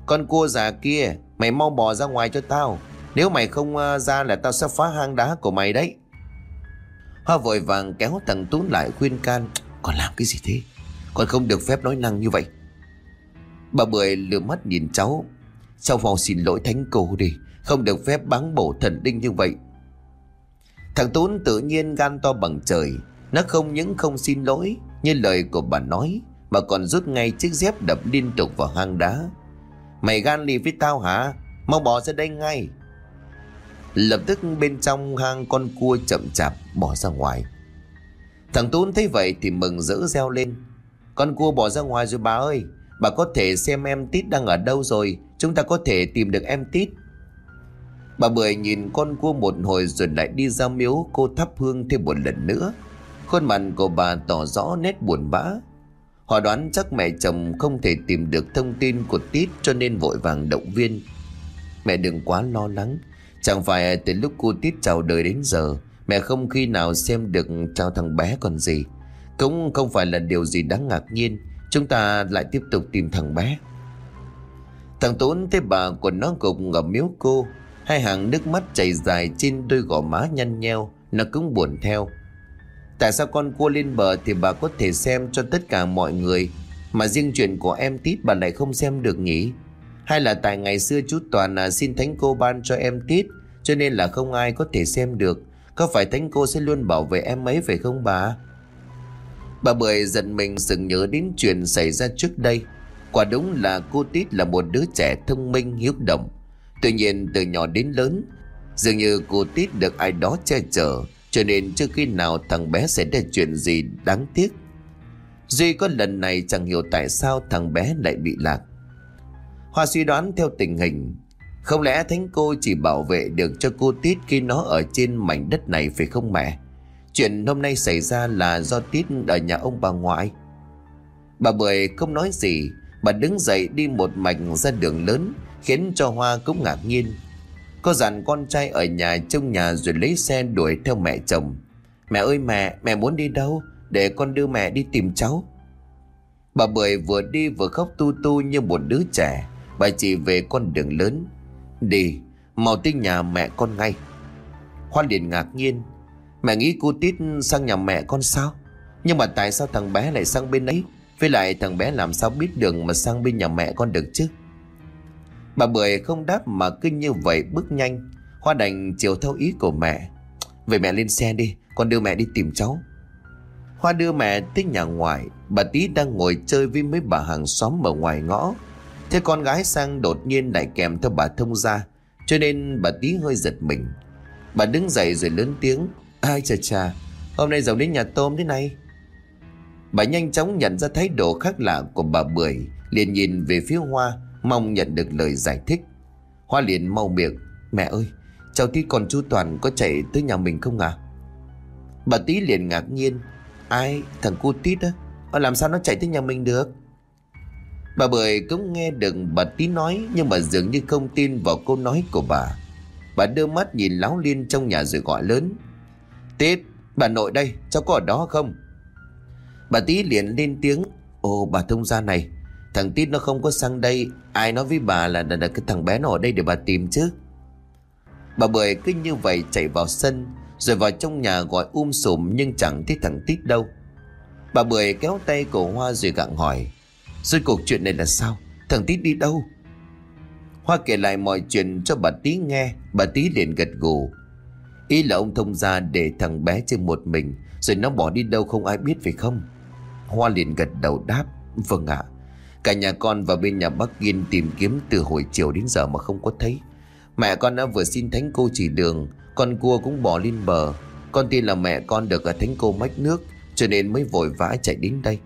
Con cua già kia, Mày mau bò ra ngoài cho tao. Nếu mày không à, ra là tao sẽ phá hang đá của mày đấy. Hoa vội vàng kéo thằng Tú lại khuyên can, Con làm cái gì thế? Con không được phép nói năng như vậy. Bà Bưởi lừa mắt nhìn cháu. Cháu vào xin lỗi thánh cô đi, Không được phép bán bổ thần đinh như vậy. Thằng Tốn tự nhiên gan to bằng trời. Nó không những không xin lỗi, Như lời của bà nói, Mà còn rút ngay chiếc dép đập liên tục vào hang đá. Mày gan lì với tao hả? Mau bỏ ra đây ngay. Lập tức bên trong hang con cua chậm chạp bỏ ra ngoài. Thằng Tốn thấy vậy thì mừng rỡ reo lên. Con cua bỏ ra ngoài rồi bà ơi. Bà có thể xem em Tít đang ở đâu rồi Chúng ta có thể tìm được em Tít Bà Bưởi nhìn con cua một hồi rồi lại đi ra miếu cô thắp hương thêm một lần nữa. Khuôn mặt của bà tỏ rõ nét buồn bã. Họ đoán chắc mẹ chồng không thể tìm được thông tin của Tít cho nên vội vàng động viên. Mẹ đừng quá lo lắng. Chẳng phải từ lúc cô Tít chào đời đến giờ, mẹ không khi nào xem được chào thằng bé còn gì. Cũng không phải là điều gì đáng ngạc nhiên. Chúng ta lại tiếp tục tìm thằng bé. Thằng Tốn thấy bà của nó gục ở miếu cô. Hai hàng nước mắt chảy dài trên đôi gò má nhăn nheo. Nó cũng buồn theo. Tại sao con cua lên bờ thì bà có thể xem cho tất cả mọi người? Mà riêng chuyện của em Tít bà lại không xem được nhỉ? Hay là tại ngày xưa chú Toàn à, xin thánh cô ban cho em Tít Cho nên là không ai có thể xem được. Có phải thánh cô sẽ luôn bảo vệ em ấy phải không bà? Bà Bưởi giận mình dừng nhớ đến chuyện xảy ra trước đây. Quả đúng là cô Tít là một đứa trẻ thông minh, hiếu động. Tuy nhiên, từ nhỏ đến lớn, Dường như cô Tít được ai đó che chở, Cho nên chưa khi nào thằng bé xảy ra chuyện gì đáng tiếc. Duy có lần này chẳng hiểu tại sao thằng bé lại bị lạc. Hoa suy đoán theo tình hình, Không lẽ thánh cô chỉ bảo vệ được cho cô Tít khi nó ở trên mảnh đất này phải không mẹ? Chuyện hôm nay xảy ra là do Tít ở nhà ông bà ngoại. Bà Bưởi không nói gì Bà đứng dậy đi một mạch ra đường lớn Khiến cho Hoa cũng ngạc nhiên. Cô dặn con trai ở nhà trong nhà rồi lấy xe đuổi theo mẹ chồng. Mẹ ơi mẹ, mẹ muốn đi đâu? Để con đưa mẹ đi tìm cháu. Bà Bưởi vừa đi vừa khóc tu tu như một đứa trẻ. Bà chỉ về con đường lớn. Đi, mau tới nhà mẹ con ngay. Hoa liền ngạc nhiên. Mẹ nghĩ cô Tít sang nhà mẹ con sao? Nhưng mà tại sao thằng bé lại sang bên ấy? Với lại thằng bé làm sao biết đường mà sang bên nhà mẹ con được chứ? Bà Bưởi không đáp mà cứ như vậy bước nhanh Hoa đành chiều theo ý của mẹ. Vậy mẹ lên xe đi, Con đưa mẹ đi tìm cháu. Hoa đưa mẹ tới nhà ngoài Bà Tí đang ngồi chơi với mấy bà hàng xóm ở ngoài ngõ. Thế con gái sang đột nhiên lại kèm theo bà thông ra Cho nên bà Tí hơi giật mình. Bà đứng dậy rồi lớn tiếng Ai chà chà Hôm nay giàu đến nhà tôm thế này. Bà nhanh chóng nhận ra thái độ khác lạ của bà Bưởi liền nhìn về phía Hoa Mong nhận được lời giải thích. Hoa liền mau miệng Mẹ ơi cháu tí còn chú Toàn có chạy tới nhà mình không à Bà tí liền ngạc nhiên Ai thằng cu tít á Ờ, Làm sao nó chạy tới nhà mình được? Bà Bưởi cũng nghe được bà tí nói Nhưng mà dường như không tin vào câu nói của bà. Bà đưa mắt nhìn láo liên trong nhà rồi gọi lớn Tít bà nội đây cháu có ở đó không? Bà tí liền lên tiếng Ồ bà thông gia này Thằng Tít nó không có sang đây Ai nói với bà là, là, là cái thằng bé nó ở đây để bà tìm chứ? Bà Bưởi cứ như vậy chạy vào sân Rồi vào trong nhà gọi um sùm Nhưng chẳng thấy thằng Tít đâu. Bà Bưởi kéo tay cổ Hoa rồi gặng hỏi Rồi cuộc chuyện này là sao? Thằng Tít đi đâu? Hoa kể lại mọi chuyện cho bà Tí nghe Bà Tí liền gật gù. Ý là ông thông ra để thằng bé chơi một mình, Rồi nó bỏ đi đâu không ai biết phải không? Hoa liền gật đầu đáp Vâng ạ. Cả nhà con và bên nhà bác Kiên tìm kiếm từ hồi chiều đến giờ mà không có thấy. Mẹ con đã vừa xin thánh cô chỉ đường, Con cua cũng bỏ lên bờ. Con tin là mẹ con được ở thánh cô mách nước, Cho nên mới vội vã chạy đến đây.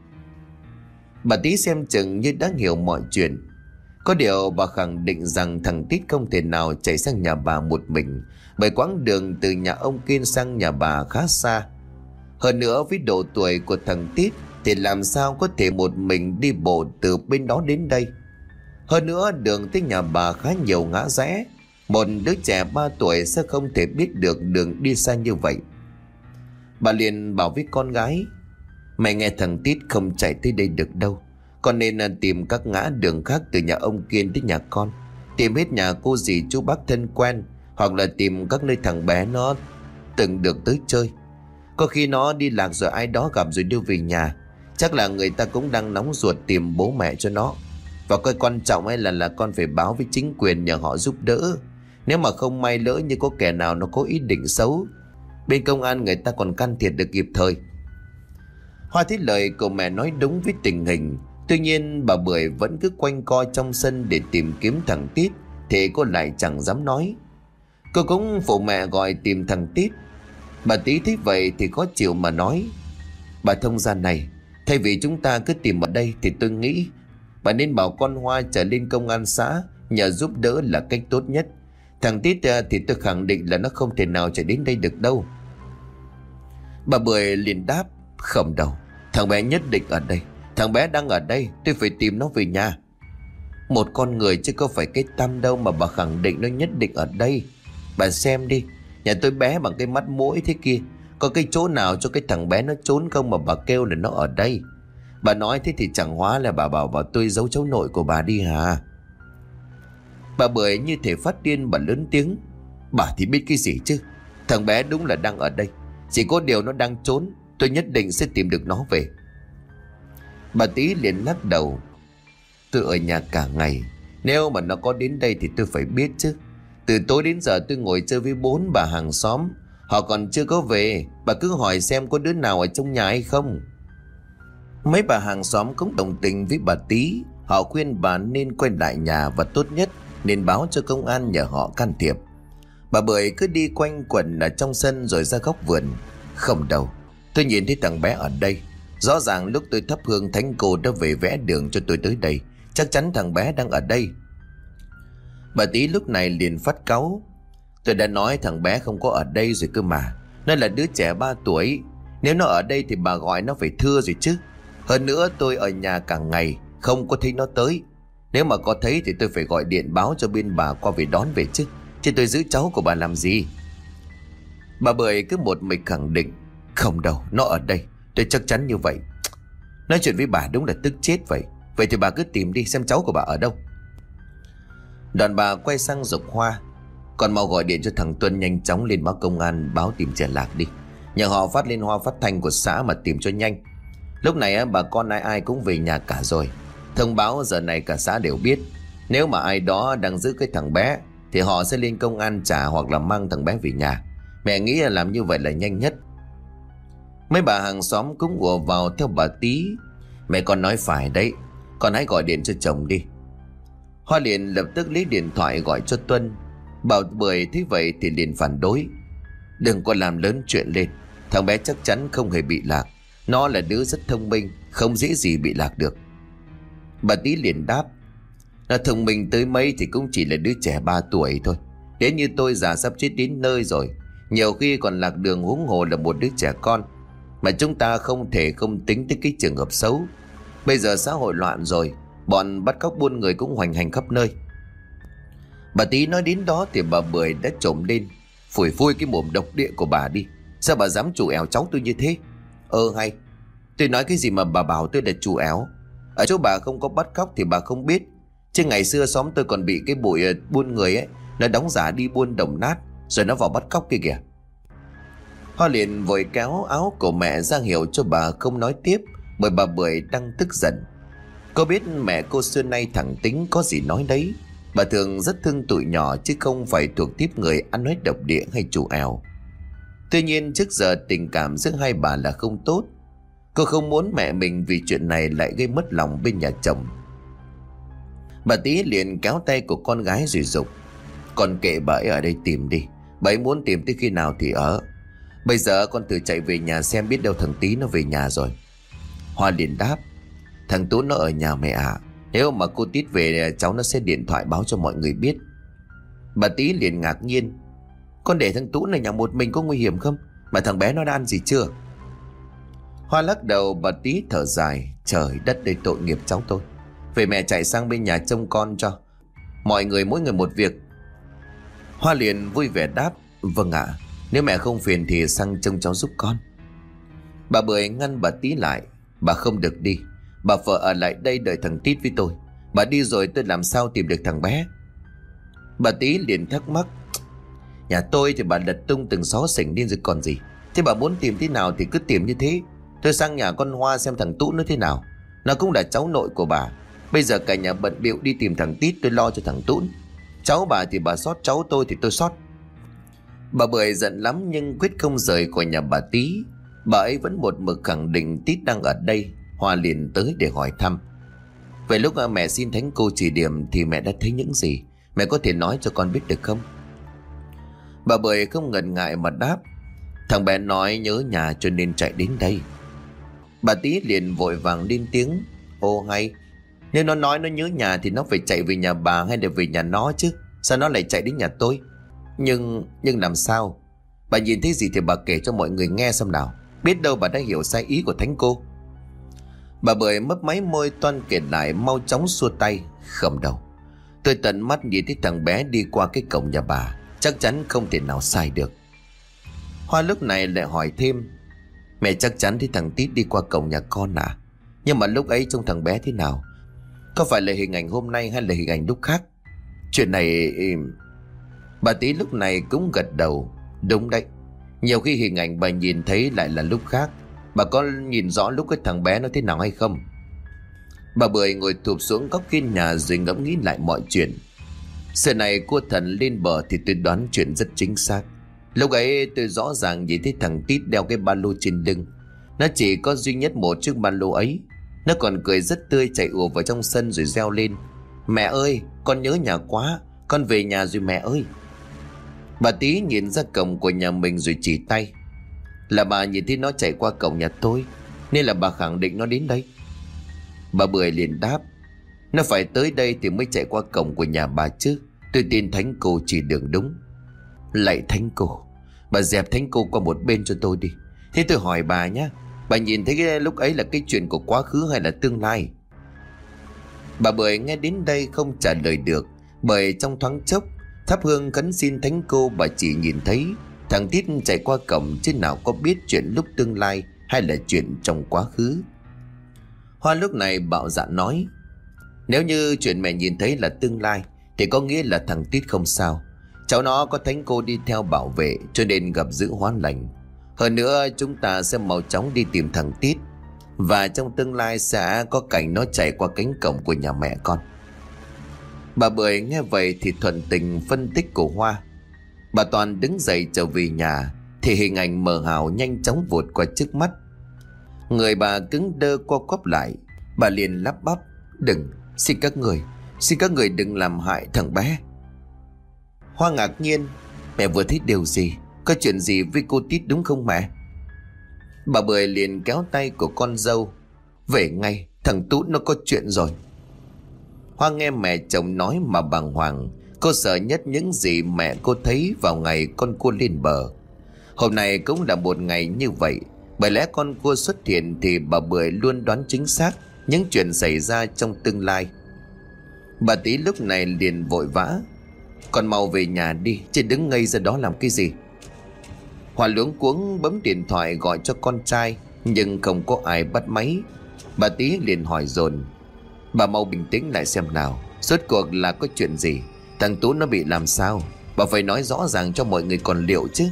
Bà tí xem chừng như đã hiểu mọi chuyện có điều bà khẳng định rằng thằng Tít không thể nào chạy sang nhà bà một mình, Bởi quãng đường từ nhà ông Kiên sang nhà bà khá xa. Hơn nữa, với độ tuổi của thằng Tít Thì làm sao có thể một mình đi bộ từ bên đó đến đây? Hơn nữa, đường tới nhà bà khá nhiều ngã rẽ. Một đứa trẻ 3 tuổi sẽ không thể biết được đường đi xa như vậy. Bà liền bảo với con gái, Mày nghe thằng Tít không chạy tới đây được đâu. Con nên à, tìm các ngã đường khác từ nhà ông Kiên tới nhà con. Tìm hết nhà cô dì chú bác thân quen, Hoặc là tìm các nơi thằng bé nó từng được tới chơi. Có khi nó đi lạc rồi ai đó gặp rồi đưa về nhà. Chắc là người ta cũng đang nóng ruột tìm bố mẹ cho nó. Và coi quan trọng ấy là là con phải báo với chính quyền nhờ họ giúp đỡ. Nếu mà không may lỡ như có kẻ nào nó có ý định xấu, Bên công an người ta còn can thiệp được kịp thời. Hoa thấy lời của mẹ nói đúng với tình hình. Tuy nhiên, bà Bưởi vẫn cứ quanh co trong sân để tìm kiếm thằng Tít. Thì cô lại chẳng dám nói. Cô cũng phụ mẹ gọi tìm thằng Tít. Bà tí thấy vậy thì khó chịu mà nói. Bà thông gia này, Thay vì chúng ta cứ tìm ở đây Thì tôi nghĩ Bà nên bảo con Hoa trở lên công an xã Nhờ giúp đỡ là cách tốt nhất. Thằng Tít à, thì tôi khẳng định là nó không thể nào trở đến đây được đâu. Bà Bưởi liền đáp Không đâu Thằng bé nhất định ở đây. Thằng bé đang ở đây, Tôi phải tìm nó về nhà. Một con người chứ có phải cái tâm đâu Mà bà khẳng định nó nhất định ở đây. Bà xem đi, Nhà tôi bé bằng cái mắt mũi thế kia, Có cái chỗ nào cho cái thằng bé nó trốn không Mà bà kêu là nó ở đây? Bà nói thế thì chẳng hóa là bà bảo bà tôi giấu cháu nội của bà đi hả? Bà bưởi như thể phát điên bà lớn tiếng. Bà thì biết cái gì chứ? Thằng bé đúng là đang ở đây. Chỉ có điều nó đang trốn, Tôi nhất định sẽ tìm được nó về. Bà Tý liền lắc đầu. Tôi ở nhà cả ngày Nếu mà nó có đến đây thì tôi phải biết chứ. Từ tối đến giờ tôi ngồi chơi với bốn bà hàng xóm. Họ còn chưa có về Bà cứ hỏi xem có đứa nào ở trong nhà hay không. Mấy bà hàng xóm cũng đồng tình với bà Tý, Họ khuyên bà nên quay lại nhà và tốt nhất Nên báo cho công an nhờ họ can thiệp. Bà Bưởi cứ đi quanh quẩn ở trong sân rồi ra góc vườn. Không đâu Tôi nhìn thấy thằng bé ở đây. Rõ ràng lúc tôi thắp hương thánh cô đã về vẽ đường cho tôi tới đây, Chắc chắn thằng bé đang ở đây. Bà tí lúc này liền phát cáu. Tôi đã nói thằng bé không có ở đây rồi cơ mà, Nó là đứa trẻ 3 tuổi. Nếu nó ở đây thì bà gọi nó phải thưa rồi chứ. Hơn nữa tôi ở nhà cả ngày, Không có thấy nó tới. Nếu mà có thấy thì tôi phải gọi điện báo cho bên bà qua về đón về chứ Chứ tôi giữ cháu của bà làm gì? Bà Bưởi cứ một mịch khẳng định, Không đâu, nó ở đây. Tôi chắc chắn như vậy. Nói chuyện với bà đúng là tức chết vậy. Vậy thì bà cứ tìm đi xem cháu của bà ở đâu. Đoàn bà quay sang dục hoa. Còn mau gọi điện cho thằng Tuân nhanh chóng lên báo công an Báo tìm trẻ lạc đi. Nhờ họ phát lên hoa phát thanh của xã mà tìm cho nhanh. Lúc này bà con ai ai cũng về nhà cả rồi. Thông báo giờ này cả xã đều biết. Nếu mà ai đó đang giữ cái thằng bé, Thì họ sẽ lên công an trả hoặc là mang thằng bé về nhà. Mẹ nghĩ là làm như vậy là nhanh nhất. Mấy bà hàng xóm cũng ùa vào theo bà tí. Mẹ con nói phải đấy, Con hãy gọi điện cho chồng đi. Hoa liền lập tức lấy điện thoại gọi cho Tuân. Bảo Bưởi thấy vậy thì liền phản đối. Đừng có làm lớn chuyện lên, Thằng bé chắc chắn không hề bị lạc. Nó là đứa rất thông minh, Không dễ gì bị lạc được. Bà tí liền đáp, Nó thông minh tới mấy thì cũng chỉ là đứa trẻ 3 tuổi thôi. Đến như tôi già sắp chết đến nơi rồi, Nhiều khi còn lạc đường huống hồ là một đứa trẻ con mà chúng ta không thể không tính tới cái trường hợp xấu. Bây giờ xã hội loạn rồi Bọn bắt cóc buôn người cũng hoành hành khắp nơi. Bà tí nói đến đó thì bà Bưởi đã trộm lên Phủi phui cái mồm độc địa của bà đi. Sao bà dám chủ ẻo cháu tôi như thế? Ơ ờ, hay Tôi nói cái gì mà bà bảo tôi là chủ ẻo? Ở chỗ bà không có bắt cóc thì bà không biết. Chứ ngày xưa xóm tôi còn bị cái bụi ờ, buôn người ấy Nó đóng giả đi buôn đồng nát Rồi nó vào bắt cóc kia kìa. Hoa liền vội kéo áo của mẹ ra hiệu cho bà không nói tiếp, Bởi bà Bưởi đang tức giận. Cô biết mẹ cô xưa nay thẳng tính có gì nói đấy. Bà thường rất thương tụi nhỏ chứ không phải thuộc tiếp người ăn nói độc địa hay chủ ảo Tuy nhiên trước giờ tình cảm giữa hai bà là không tốt. Cô không muốn mẹ mình vì chuyện này lại gây mất lòng bên nhà chồng. Bà tí liền kéo tay của con gái rồi dục. Con kệ bà ấy ở đây tìm đi. Bà ấy muốn tìm tới khi nào thì ở. Bây giờ con tự chạy về nhà xem biết đâu thằng Tí nó về nhà rồi. Hoa liền đáp, Thằng Tú nó ở nhà mẹ ạ. À. Nếu mà cô Tít về, cháu nó sẽ điện thoại báo cho mọi người biết. Bà Tí liền ngạc nhiên, Con để thằng Tú này nhà một mình có nguy hiểm không? Mà thằng bé nó đã ăn gì chưa? Hoa lắc đầu, bà Tí thở dài, Trời đất đây tội nghiệp cháu tôi. Về mẹ chạy sang bên nhà trông con cho. Mọi người mỗi người một việc. Hoa liền vui vẻ đáp Vâng ạ nếu mẹ không phiền thì sang trông cháu giúp con. Bà Bưởi ngăn bà tí lại. Bà không được đi. Bà vợ ở lại đây đợi thằng Tít với tôi. Bà đi rồi tôi làm sao tìm được thằng bé? Bà tí liền thắc mắc. Nhà tôi thì bà lật tung từng xó xỉnh đi rồi còn gì. Thế bà muốn tìm thế nào thì cứ tìm như thế. Tôi sang nhà con Hoa xem thằng Tú nó thế nào. Nó cũng là cháu nội của bà. Bây giờ cả nhà bận biệu đi tìm thằng Tít, tôi lo cho thằng Tún Cháu bà thì bà sót cháu tôi thì tôi sót Bà Bưởi giận lắm nhưng quyết không rời khỏi nhà bà Tí. Bà ấy vẫn một mực khẳng định Tít đang ở đây. Hoa liền tới để hỏi thăm. về lúc à, mẹ xin thánh cô chỉ điểm thì mẹ đã thấy những gì? Mẹ có thể nói cho con biết được không? Bà Bưởi không ngần ngại mà đáp. Thằng bé nói nhớ nhà cho nên chạy đến đây. Bà Tí liền vội vàng lên tiếng. Ô hay, nếu nó nói nó nhớ nhà thì nó phải chạy về nhà bà hay là về nhà nó chứ. Sao nó lại chạy đến nhà tôi? Nhưng, nhưng làm sao? Bà nhìn thấy gì thì bà kể cho mọi người nghe xem nào. Biết đâu bà đã hiểu sai ý của thánh cô. Bà bưởi mất máy môi toan kể lại mau chóng xua tay. Không đâu. Tôi tận mắt nhìn thấy thằng bé đi qua cái cổng nhà bà. Chắc chắn không thể nào sai được. Hoa lúc này lại hỏi thêm. Mẹ chắc chắn thấy thằng Tít đi qua cổng nhà con à? Nhưng mà lúc ấy trông thằng bé thế nào? Có phải là hình ảnh hôm nay hay là hình ảnh lúc khác? Chuyện này... Bà tí lúc này cũng gật đầu. Đúng đấy. Nhiều khi hình ảnh bà nhìn thấy lại là lúc khác. Bà có nhìn rõ lúc cái thằng bé nó thế nào hay không? Bà Bưởi ngồi thụp xuống góc kia nhà rồi ngẫm nghĩ lại mọi chuyện. Sự này cua thần lên bờ thì tôi đoán chuyện rất chính xác. Lúc ấy tôi rõ ràng nhìn thấy thằng Tít đeo cái ba lô trên lưng. Nó chỉ có duy nhất một chiếc ba lô ấy. Nó còn cười rất tươi chạy ùa vào trong sân rồi reo lên. Mẹ ơi, con nhớ nhà quá. Con về nhà rồi mẹ ơi. Bà tí nhìn ra cổng của nhà mình rồi chỉ tay. Là bà nhìn thấy nó chạy qua cổng nhà tôi, Nên là bà khẳng định nó đến đây. Bà Bưởi liền đáp, Nó phải tới đây thì mới chạy qua cổng của nhà bà chứ. Tôi tin thánh cô chỉ đường đúng. Lạy thánh cô, Bà dẹp thánh cô qua một bên cho tôi đi. Thế tôi hỏi bà nhé Bà nhìn thấy cái lúc ấy là cái chuyện của quá khứ hay là tương lai? Bà Bưởi nghe đến đây không trả lời được, Bởi trong thoáng chốc Thắp hương khấn xin thánh cô bà chỉ nhìn thấy. Thằng Tít chạy qua cổng, chứ nào có biết chuyện lúc tương lai Hay là chuyện trong quá khứ. Hoa lúc này bạo dạn nói, Nếu như chuyện mẹ nhìn thấy là tương lai, Thì có nghĩa là thằng Tít không sao. Cháu nó có thánh cô đi theo bảo vệ, Cho nên gặp giữ hóa lành. Hơn nữa, chúng ta sẽ mau chóng đi tìm thằng Tít. Và trong tương lai sẽ có cảnh nó chạy qua cánh cổng của nhà mẹ con. Bà Bưởi nghe vậy thì thuận tình phân tích của Hoa. Bà Toàn đứng dậy trở về nhà Thì hình ảnh mờ hào nhanh chóng vụt qua trước mắt. Người bà cứng đơ co quắp lại. Bà liền lắp bắp Đừng, xin các người Xin các người đừng làm hại thằng bé. Hoa ngạc nhiên Mẹ vừa thấy điều gì? Có chuyện gì với cô Tít đúng không mẹ? Bà Bưởi liền kéo tay của con dâu Về ngay Thằng tú nó có chuyện rồi. Hoa nghe mẹ chồng nói mà bàng hoàng. Cô sợ nhất những gì mẹ cô thấy vào ngày con cua lên bờ. Hôm nay cũng là một ngày như vậy. Bởi lẽ con cua xuất hiện thì bà Bưởi luôn đoán chính xác Những chuyện xảy ra trong tương lai. Bà tí lúc này liền vội vã. Con mau về nhà đi, Chứ đứng ngây ra đó làm cái gì? Hòa luống cuống bấm điện thoại gọi cho con trai, Nhưng không có ai bắt máy. Bà tí liền hỏi dồn. Bà mau bình tĩnh lại xem nào. Suốt cuộc là có chuyện gì? Thằng Tú nó bị làm sao? Bà phải nói rõ ràng cho mọi người còn liệu chứ.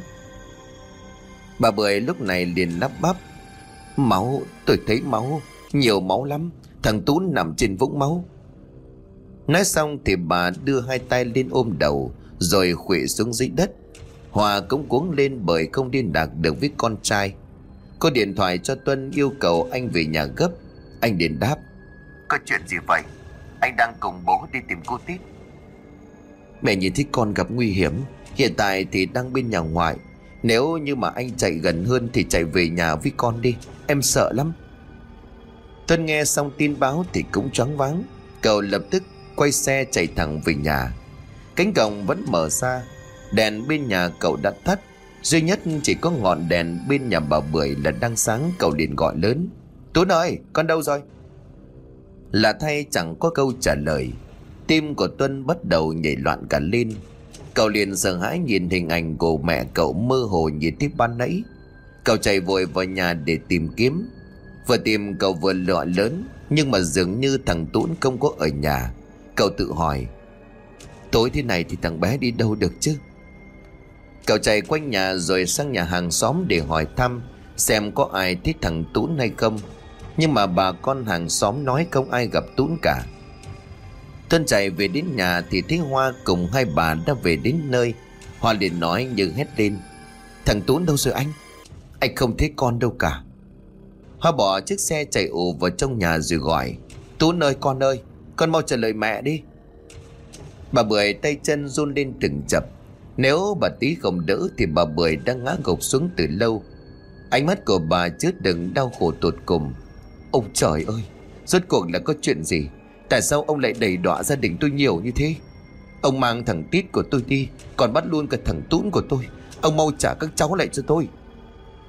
Bà Bưởi lúc này liền lắp bắp. Máu, tôi thấy máu. Nhiều máu lắm. Thằng Tú nằm trên vũng máu. Nói xong thì bà đưa hai tay lên ôm đầu, Rồi khuỵu xuống dưới đất. Hòa cũng cuống lên bởi không liên lạc được với con trai. Cô điện thoại cho Tuân yêu cầu anh về nhà gấp. Anh liền đáp. Có chuyện gì vậy? Anh đang cùng bố đi tìm cô Tít. Mẹ nhìn thấy con gặp nguy hiểm, Hiện tại thì đang bên nhà ngoại. Nếu như mà anh chạy gần hơn Thì chạy về nhà với con đi, Em sợ lắm. Tuân nghe xong tin báo thì cũng choáng váng. Cậu lập tức quay xe chạy thẳng về nhà. Cánh cổng vẫn mở ra, Đèn bên nhà cậu đã tắt. Duy nhất chỉ có ngọn đèn bên nhà bà Bưởi là đang sáng, cậu liền gọi lớn. Tuấn ơi, con đâu rồi? Là thay chẳng có câu trả lời. Tim của Tuân bắt đầu nhảy loạn cả lên. Cậu liền sợ hãi nhìn hình ảnh của mẹ cậu mơ hồ như tiếp ban nãy. Cậu chạy vội vào nhà để tìm kiếm. Vừa tìm, cậu vừa lọ lớn, Nhưng mà dường như thằng Tún không có ở nhà. Cậu tự hỏi, Tối thế này thì thằng bé đi đâu được chứ? Cậu chạy quanh nhà rồi sang nhà hàng xóm để hỏi thăm Xem có ai thích thằng Tún hay không. Nhưng mà bà con hàng xóm nói không ai gặp Tún cả. Tuân chạy về đến nhà thì thấy Hoa cùng hai bà đã về đến nơi. Hoa liền nói như hét lên, Thằng Tún đâu rồi anh? Anh không thấy con đâu cả. Hoa bỏ chiếc xe chạy ù vào trong nhà rồi gọi, Tún ơi, con ơi, Con mau trả lời mẹ đi. Bà Bưởi tay chân run lên từng chập. Nếu bà tí không đỡ Thì bà Bưởi đã ngã gục xuống từ lâu. Ánh mắt của bà chứa đựng đau khổ tột cùng. Ông trời ơi, Rốt cuộc là có chuyện gì? Tại sao ông lại đẩy đọa gia đình tôi nhiều như thế? Ông mang thằng Tít của tôi đi, Còn bắt luôn cả thằng Tún của tôi. Ông mau trả các cháu lại cho tôi.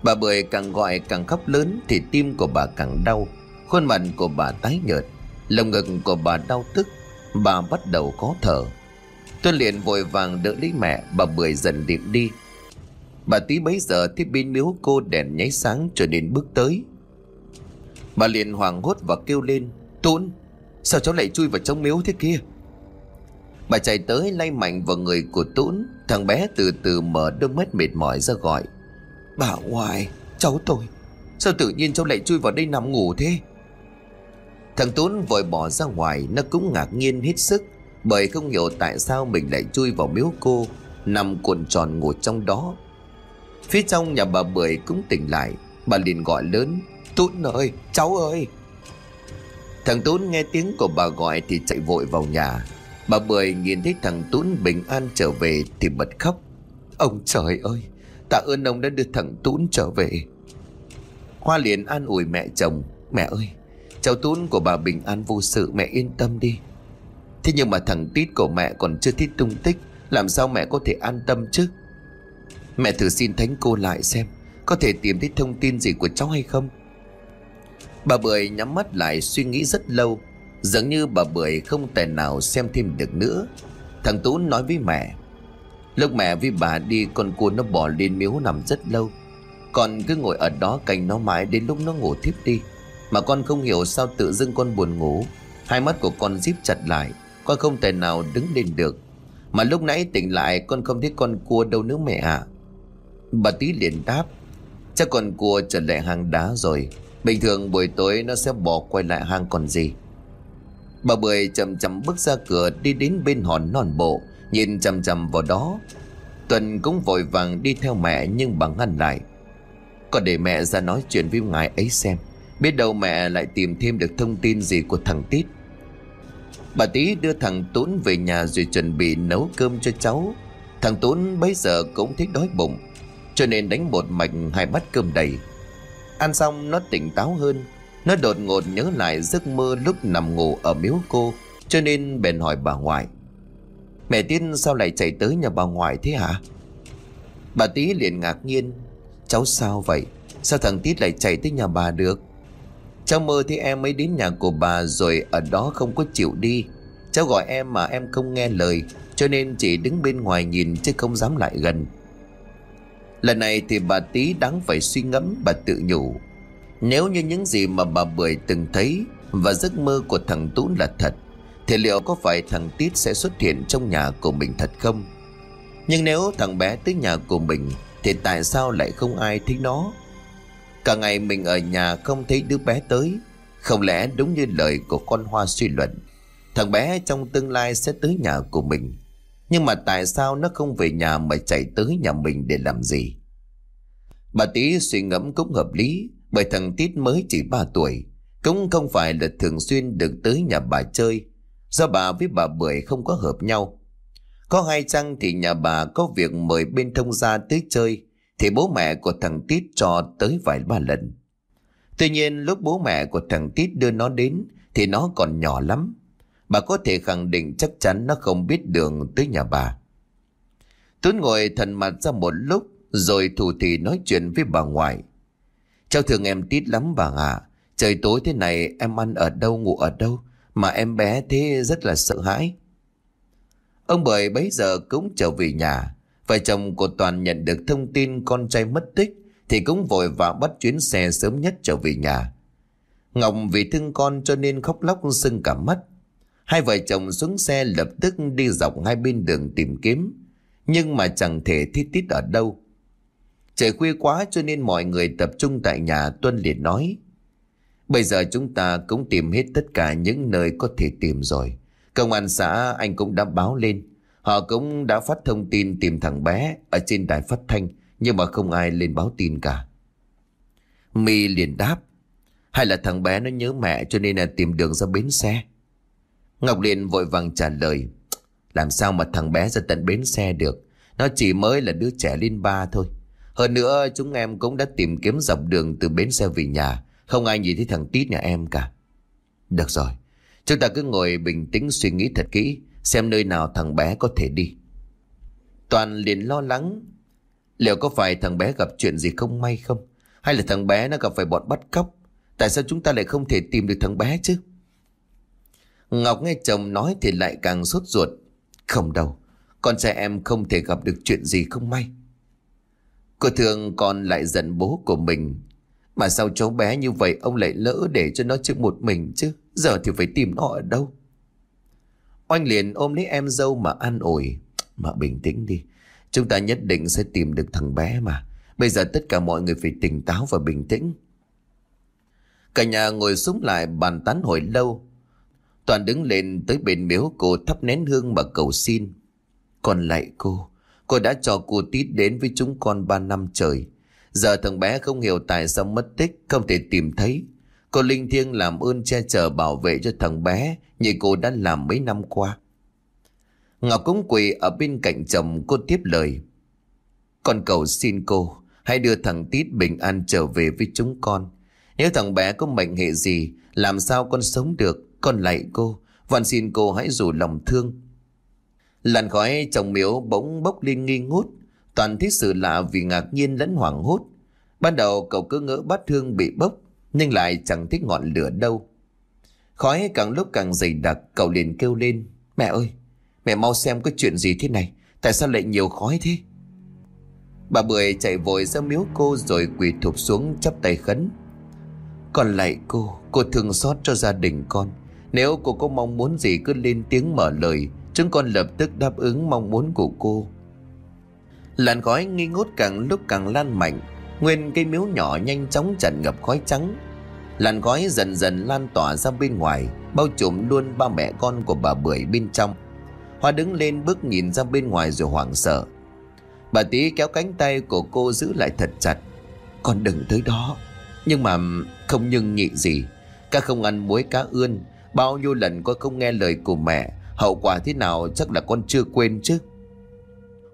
Bà Bưởi càng gọi càng khóc lớn Thì tim của bà càng đau, Khuôn mặt của bà tái nhợt, Lồng ngực của bà đau tức. Bà bắt đầu khó thở. Tuân liền vội vàng đỡ lấy mẹ, Bà Bưởi dần điệp đi. Bà tí bấy giờ thì bên miếu cô đèn nháy sáng cho nên bước tới. Bà liền hoảng hốt và kêu lên Tún Sao cháu lại chui vào trong miếu thế kia? Bà chạy tới lay mạnh vào người của Tún Thằng bé từ từ mở đôi mắt mệt mỏi ra gọi, Bà ngoại, Cháu tôi, Sao tự nhiên cháu lại chui vào đây nằm ngủ thế? Thằng Tuấn vội bỏ ra ngoài, Nó cũng ngạc nhiên hết sức, Bởi không hiểu tại sao mình lại chui vào miếu cô, Nằm cuộn tròn ngủ trong đó. Phía trong nhà bà Bưởi cũng tỉnh lại, Bà liền gọi lớn Tún ơi, cháu ơi. Thằng Tún nghe tiếng của bà gọi Thì chạy vội vào nhà. Bà Bưởi nhìn thấy thằng Tún bình an trở về Thì bật khóc. Ông trời ơi, Tạ ơn ông đã đưa thằng Tún trở về. Hoa liền an ủi mẹ chồng, Mẹ ơi, Cháu Tún của bà bình an vô sự, mẹ yên tâm đi. Thế nhưng mà thằng Tít của mẹ còn chưa thích tung tích, Làm sao mẹ có thể an tâm chứ? Mẹ thử xin thánh cô lại xem, Có thể tìm thấy thông tin gì của cháu hay không? Bà Bưởi nhắm mắt lại suy nghĩ rất lâu, Dường như bà Bưởi không thể nào xem thêm được nữa. Thằng Tú nói với mẹ, Lúc mẹ với bà đi, con cua nó bỏ lên miếu nằm rất lâu. Con cứ ngồi ở đó cạnh nó mãi đến lúc nó ngủ thiếp đi. Mà con không hiểu sao tự dưng con buồn ngủ. Hai mắt của con díp chặt lại, Con không thể nào đứng lên được. Mà lúc nãy tỉnh lại, con không thấy con cua đâu nữa mẹ ạ. À. Bà tí liền đáp, Chắc con cua trở lại hang đá rồi. Bình thường buổi tối nó sẽ bỏ quay lại hang còn gì. Bà Bưởi chậm chậm bước ra cửa đi đến bên hòn non bộ. Nhìn chậm chậm vào đó, Tuần cũng vội vàng đi theo mẹ nhưng bà ngăn lại. Còn để mẹ ra nói chuyện với ngài ấy xem. Biết đâu mẹ lại tìm thêm được thông tin gì của thằng Tít. Bà Tí đưa thằng Tún về nhà rồi chuẩn bị nấu cơm cho cháu. Thằng Tún bây giờ cũng thích đói bụng, Cho nên đánh một mạch hai bát cơm đầy. Ăn xong, nó tỉnh táo hơn. Nó đột ngột nhớ lại giấc mơ lúc nằm ngủ ở miếu cô, Cho nên bèn hỏi bà ngoại. Mẹ Tiên, sao lại chạy tới nhà bà ngoại thế hả? Bà Tí liền ngạc nhiên. Cháu sao vậy? Sao thằng Tít lại chạy tới nhà bà được? Cháu mơ thấy em ấy đến nhà của bà Rồi ở đó không có chịu đi. Cháu gọi em mà em không nghe lời, Cho nên chỉ đứng bên ngoài nhìn Chứ không dám lại gần. Lần này thì bà Tý đáng phải suy ngẫm, Bà tự nhủ. Nếu như những gì mà bà Bưởi từng thấy Và giấc mơ của thằng Tú là thật, Thì liệu có phải thằng Tít sẽ xuất hiện trong nhà của mình thật không? Nhưng nếu thằng bé tới nhà của mình, Thì tại sao lại không ai thấy nó? Cả ngày mình ở nhà không thấy đứa bé tới. Không lẽ đúng như lời của con Hoa suy luận, Thằng bé trong tương lai sẽ tới nhà của mình? Nhưng mà tại sao nó không về nhà mà chạy tới nhà mình để làm gì? Bà tí suy ngẫm cũng hợp lý, Bởi thằng Tít mới chỉ 3 tuổi, Cũng không phải là thường xuyên được tới nhà bà chơi. Do bà với bà Bưởi không có hợp nhau. Có hai chăng thì nhà bà có việc mời bên thông gia tới chơi, Thì bố mẹ của thằng Tít cho tới vài ba lần. Tuy nhiên lúc bố mẹ của thằng Tít đưa nó đến, Thì nó còn nhỏ lắm. Bà có thể khẳng định chắc chắn nó không biết đường tới nhà bà. Tuấn ngồi thần mặt ra một lúc, Rồi thủ thì nói chuyện với bà ngoại. Cháu thường em tít lắm bà ạ Trời tối thế này, em ăn ở đâu, ngủ ở đâu, Mà em bé thế rất là sợ hãi. Ông bởi bấy giờ cũng trở về nhà. Vợ chồng của Toàn nhận được thông tin con trai mất tích, Thì cũng vội vã bắt chuyến xe sớm nhất trở về nhà. Ngọc vì thương con cho nên khóc lóc sưng cả mắt. Hai vợ chồng xuống xe lập tức đi dọc hai bên đường tìm kiếm. Nhưng mà chẳng thể thiết tít ở đâu. Trời khuya quá cho nên mọi người tập trung tại nhà, Tuân liền nói. Bây giờ chúng ta cũng tìm hết tất cả những nơi có thể tìm rồi. Công an xã anh cũng đã báo lên. Họ cũng đã phát thông tin tìm thằng bé Ở trên đài phát thanh, Nhưng mà không ai lên báo tin cả. My liền đáp. Hay là thằng bé nó nhớ mẹ cho nên là tìm đường ra bến xe. Ngọc liền vội vàng trả lời. Làm sao mà thằng bé ra tận bến xe được? Nó chỉ mới là đứa trẻ lên ba thôi. Hơn nữa, chúng em cũng đã tìm kiếm dọc đường từ bến xe về nhà. Không ai nhìn thấy thằng Tít nhà em cả. Được rồi. Chúng ta cứ ngồi bình tĩnh suy nghĩ thật kỹ, Xem nơi nào thằng bé có thể đi. Toàn liền lo lắng, Liệu có phải thằng bé gặp chuyện gì không may không? Hay là thằng bé nó gặp phải bọn bắt cóc? Tại sao chúng ta lại không thể tìm được thằng bé chứ? Ngọc nghe chồng nói thì lại càng sốt ruột. Không đâu, con trai em không thể gặp được chuyện gì không may. Cô thường còn lại giận bố của mình. Mà sao cháu bé như vậy ông lại lỡ để cho nó trước một mình chứ. Giờ thì phải tìm nó ở đâu. Oanh liền ôm lấy em dâu mà an ủi. Mà bình tĩnh đi. Chúng ta nhất định sẽ tìm được thằng bé mà. Bây giờ tất cả mọi người phải tỉnh táo và bình tĩnh. Cả nhà ngồi xuống lại bàn tán hồi lâu. Toàn đứng lên tới bên miếu cô thắp nén hương mà cầu xin. Còn lại cô, cô đã cho cô Tít đến với chúng con ba năm trời. Giờ thằng bé không hiểu tại sao mất tích, không thể tìm thấy. Cô Linh Thiêng làm ơn che chở bảo vệ cho thằng bé như cô đã làm mấy năm qua. Ngọc cũng quỳ ở bên cạnh chồng cô tiếp lời. Con cầu xin cô, hãy đưa thằng Tít bình an trở về với chúng con. Nếu thằng bé có mệnh hệ gì, làm sao con sống được, con lạy cô. Van xin cô hãy rủ lòng thương. Làn khói trong miếu bỗng bốc lên nghi ngút. Toàn thấy sự lạ vì ngạc nhiên lẫn hoảng hốt. Ban đầu cậu cứ ngỡ bát hương bị bốc, nhưng lại chẳng thích ngọn lửa đâu. Khói càng lúc càng dày đặc, cậu liền kêu lên. Mẹ ơi, mẹ mau xem có chuyện gì thế này, tại sao lại nhiều khói thế? Bà Bưởi chạy vội ra miếu cô rồi quỳ thụp xuống chắp tay khấn. Còn lại cô, cô thương xót cho gia đình con. Nếu cô có mong muốn gì cứ lên tiếng mở lời, chúng con lập tức đáp ứng mong muốn của cô. Làn khói nghi ngút càng lúc càng lan mạnh, nguyên cây miếu nhỏ nhanh chóng tràn ngập khói trắng. Làn khói dần dần lan tỏa ra bên ngoài, bao trùm luôn ba mẹ con của bà Bưởi bên trong. Hoa đứng lên bước nhìn ra bên ngoài rồi hoảng sợ. Bà tí kéo cánh tay của cô giữ lại thật chặt. Con đừng tới đó. Nhưng mà không nhưng nhị gì. Ca không ăn muối cá ươn. Bao nhiêu lần con không nghe lời của mẹ. Hậu quả thế nào chắc là con chưa quên chứ.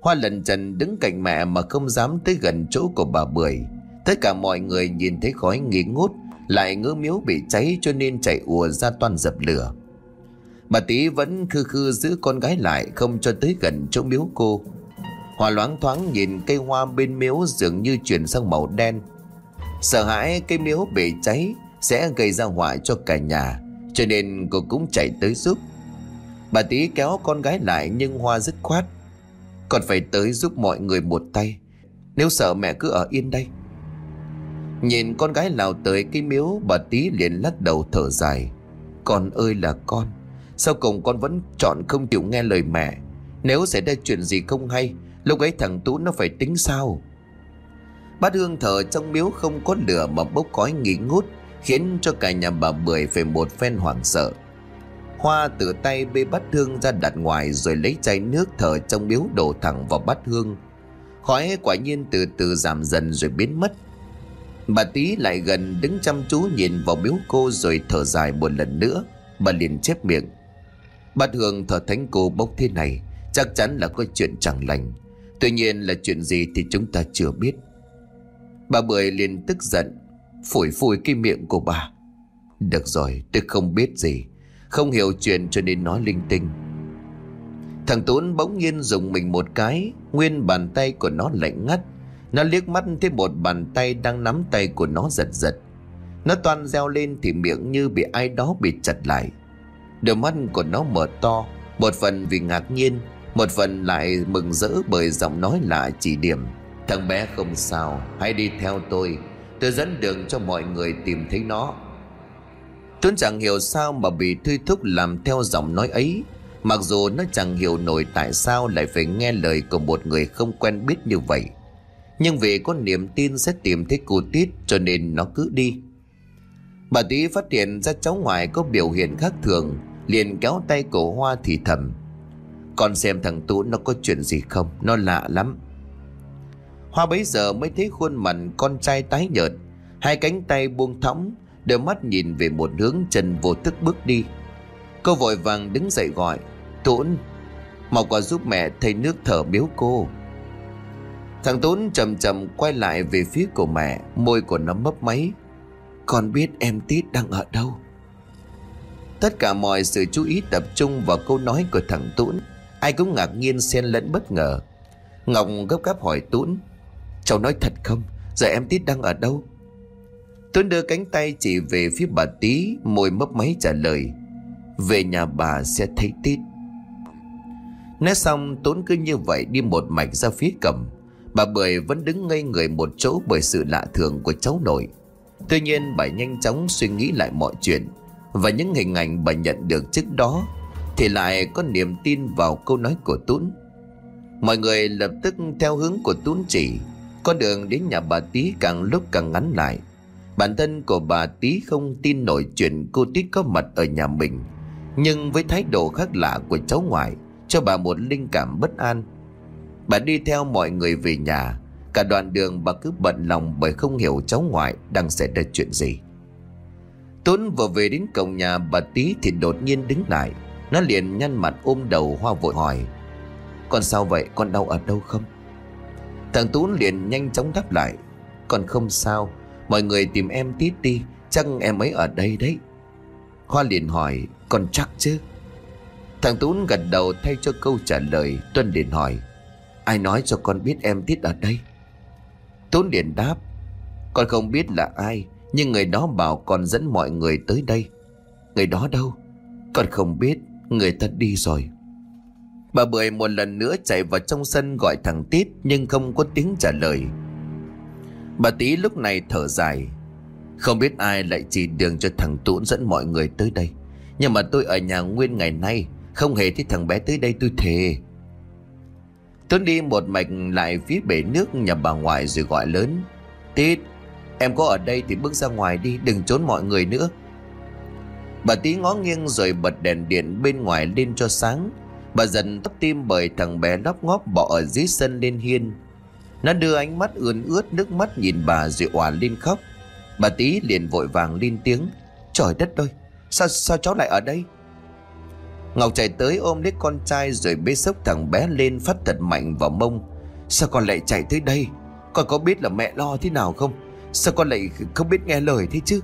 Hoa lần trần đứng cạnh mẹ mà không dám tới gần chỗ của bà Bưởi. Tất cả mọi người nhìn thấy khói nghi ngút. Lại ngỡ miếu bị cháy cho nên chạy ùa ra toàn dập lửa. Bà tý vẫn khư khư giữ con gái lại không cho tới gần chỗ miếu cô. Hòa loáng thoáng nhìn cây hoa bên miếu dường như chuyển sang màu đen. Sợ hãi cây miếu bị cháy sẽ gây ra họa cho cả nhà, cho nên cô cũng chạy tới giúp. Bà tí kéo con gái lại nhưng Hoa dứt khoát. Còn phải tới giúp mọi người một tay. Nếu sợ mẹ cứ ở yên đây. Nhìn con gái lào tới cái miếu bà tí liền lắc đầu thở dài. Con ơi là con, sau cùng con vẫn chọn không chịu nghe lời mẹ. Nếu xảy ra chuyện gì không hay Lúc ấy thằng Tú nó phải tính sao Bát hương thở trong miếu không có lửa mà bốc khói nghỉ ngút Khiến cho cả nhà bà Bưởi phải một phen hoảng sợ. Hoa từ tay bê bát hương ra đặt ngoài Rồi lấy chai nước thở trong miếu đổ thẳng vào bát hương. Khói quả nhiên từ từ giảm dần rồi biến mất. Bà tí lại gần đứng chăm chú nhìn vào miếu cô rồi thở dài một lần nữa. Bà liền chép miệng. Bát hương thở thánh cô bốc thế này, Chắc chắn là có chuyện chẳng lành. Tuy nhiên là chuyện gì thì chúng ta chưa biết. Bà Bưởi liền tức giận Phủi phủi cái miệng của bà. Được rồi, tôi không biết gì. Không hiểu chuyện cho nên nói linh tinh. Thằng Tốn bỗng nhiên dùng mình một cái. Nguyên bàn tay của nó lạnh ngắt. Nó liếc mắt thấy một bàn tay đang nắm tay của nó giật giật. Nó toàn reo lên thì miệng như bị ai đó bị chặt lại. Đôi mắt của nó mở to. Một phần vì ngạc nhiên, một phần lại mừng rỡ bởi giọng nói lạ chỉ điểm. Thằng bé không sao, Hãy đi theo tôi. Tôi dẫn đường cho mọi người tìm thấy nó. Tuấn chẳng hiểu sao mà bị Thư Thúc làm theo giọng nói ấy. Mặc dù nó chẳng hiểu nổi tại sao lại phải nghe lời của một người không quen biết như vậy. Nhưng vì có niềm tin sẽ tìm thấy cô Tít, cho nên nó cứ đi. Bà tí phát hiện ra cháu ngoại có biểu hiện khác thường, Liền kéo tay cổ Hoa thì thầm. Con xem thằng Tú nó có chuyện gì không? Nó lạ lắm. Hoa bấy giờ mới thấy khuôn mặt con trai tái nhợt. Hai cánh tay buông thõng, Đôi mắt nhìn về một hướng chân vô thức bước đi. Cô vội vàng đứng dậy gọi Tún Mau qua giúp mẹ thay nước thở biếu cô. Thằng Tún chậm chậm quay lại về phía của mẹ, Môi của nó mấp máy. Con biết em Tít đang ở đâu. Tất cả mọi sự chú ý tập trung vào câu nói của thằng Tún Ai cũng ngạc nhiên xen lẫn bất ngờ. Ngọc gấp gáp hỏi Tún. Cháu nói thật không? Giờ em Tít đang ở đâu? Tuấn đưa cánh tay chỉ về phía bà Tí Môi mấp máy trả lời. Về nhà bà sẽ thấy Tít. Nói xong Tuấn cứ như vậy đi một mạch ra phía cầm. Bà Bưởi vẫn đứng ngây người một chỗ Bởi sự lạ thường của cháu nội. Tuy nhiên, bà nhanh chóng suy nghĩ lại mọi chuyện. Và những hình ảnh bà nhận được trước đó thì lại có niềm tin vào câu nói của tuấn. Mọi người lập tức theo hướng của tuấn chỉ. Con đường đến nhà bà Tí càng lúc càng ngắn lại. Bản thân của bà Tí không tin nổi chuyện cô Tít có mặt ở nhà mình. Nhưng với thái độ khác lạ của cháu ngoại, Cho bà một linh cảm bất an. Bà đi theo mọi người về nhà. Cả đoạn đường bà cứ bận lòng bởi không hiểu cháu ngoại đang xảy ra chuyện gì. Tuấn vừa về đến cổng nhà bà Tí thì đột nhiên đứng lại. Nó liền nhăn mặt ôm đầu hoa vội hỏi, Con sao vậy? Con đau ở đâu không? Thằng Tú liền nhanh chóng đáp lại. Còn không sao, Mọi người tìm em tít đi, Chắc em ấy ở đây đấy. Hoa liền hỏi Con chắc chứ? Thằng Tú gật đầu thay cho câu trả lời, Tuân liền hỏi, Ai nói cho con biết em tít ở đây? Tuấn liền đáp, Con không biết là ai, Nhưng người đó bảo con dẫn mọi người tới đây. Người đó đâu? Con không biết, Người ta đi rồi. Bà Bưởi một lần nữa chạy vào trong sân gọi thằng Tít, Nhưng không có tiếng trả lời. Bà Tí lúc này thở dài. Không biết ai lại chỉ đường cho thằng Tũn dẫn mọi người tới đây. Nhưng mà tôi ở nhà nguyên ngày nay, Không hề thấy thằng bé tới đây tôi thề. Tuấn đi một mạch lại phía bể nước nhà bà ngoại rồi gọi lớn. Tít, Em có ở đây thì bước ra ngoài đi, Đừng trốn mọi người nữa. Bà tí ngó nghiêng rồi bật đèn điện bên ngoài lên cho sáng. Bà dần tóc tim bởi thằng bé lóc ngóp bỏ ở dưới sân lên hiên. Nó đưa ánh mắt ươn ướt, nước mắt nhìn bà rồi òa lên khóc. Bà tí liền vội vàng lên tiếng. Trời đất ơi, Sao sao cháu lại ở đây? Ngọc chạy tới ôm lấy con trai rồi bế sốc thằng bé lên phát thật mạnh vào mông. Sao con lại chạy tới đây? Con có biết là mẹ lo thế nào không? Sao con lại không biết nghe lời thế chứ?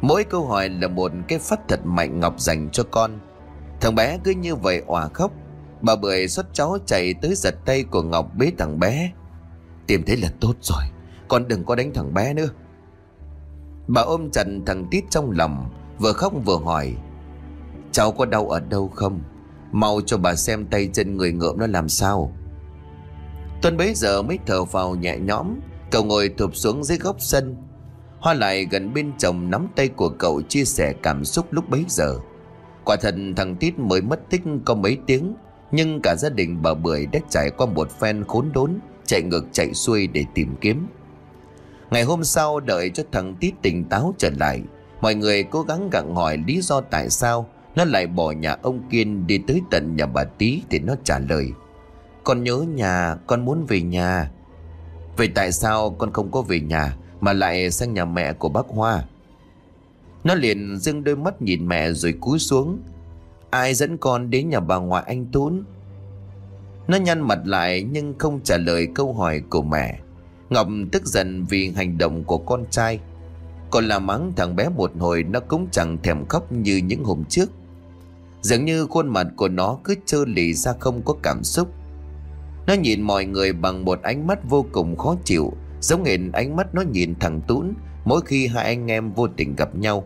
Mỗi câu hỏi là một cái phát thật mạnh Ngọc dành cho con. Thằng bé cứ như vậy òa khóc. Bà Bưởi xuất cháu chạy tới giật tay của Ngọc bế thằng bé. Tìm thấy là tốt rồi, Con đừng có đánh thằng bé nữa. Bà ôm chặt thằng Tít trong lòng, Vừa khóc vừa hỏi, Cháu có đau ở đâu không? Mau cho bà xem tay chân người ngợm nó làm sao. Tuân bấy giờ mới thở vào nhẹ nhõm, Cậu ngồi thụp xuống dưới góc sân. Hoa lại gần bên chồng nắm tay của cậu chia sẻ cảm xúc lúc bấy giờ. Quả thật thằng Tít mới mất tích có mấy tiếng Nhưng cả gia đình bà Bưởi đã trải qua một phen khốn đốn Chạy ngược chạy xuôi để tìm kiếm. Ngày hôm sau đợi cho thằng Tít tỉnh táo trở lại Mọi người cố gắng gặng hỏi lý do tại sao Nó lại bỏ nhà ông Kiên đi tới tận nhà bà Tí Thì nó trả lời. Con nhớ nhà, con muốn về nhà. Vậy tại sao con không có về nhà Mà lại sang nhà mẹ của bác Hoa? Nó liền dưng đôi mắt nhìn mẹ rồi cúi xuống. Ai dẫn con đến nhà bà ngoại anh Tún? Nó nhăn mặt lại nhưng không trả lời câu hỏi của mẹ. Ngọc tức giận vì hành động của con trai. Còn là mắng thằng bé một hồi, Nó cũng chẳng thèm khóc như những hôm trước. Dường như khuôn mặt của nó cứ trơ lì ra không có cảm xúc. Nó nhìn mọi người bằng một ánh mắt vô cùng khó chịu, Giống hệt ánh mắt nó nhìn thằng Tún Mỗi khi hai anh em vô tình gặp nhau.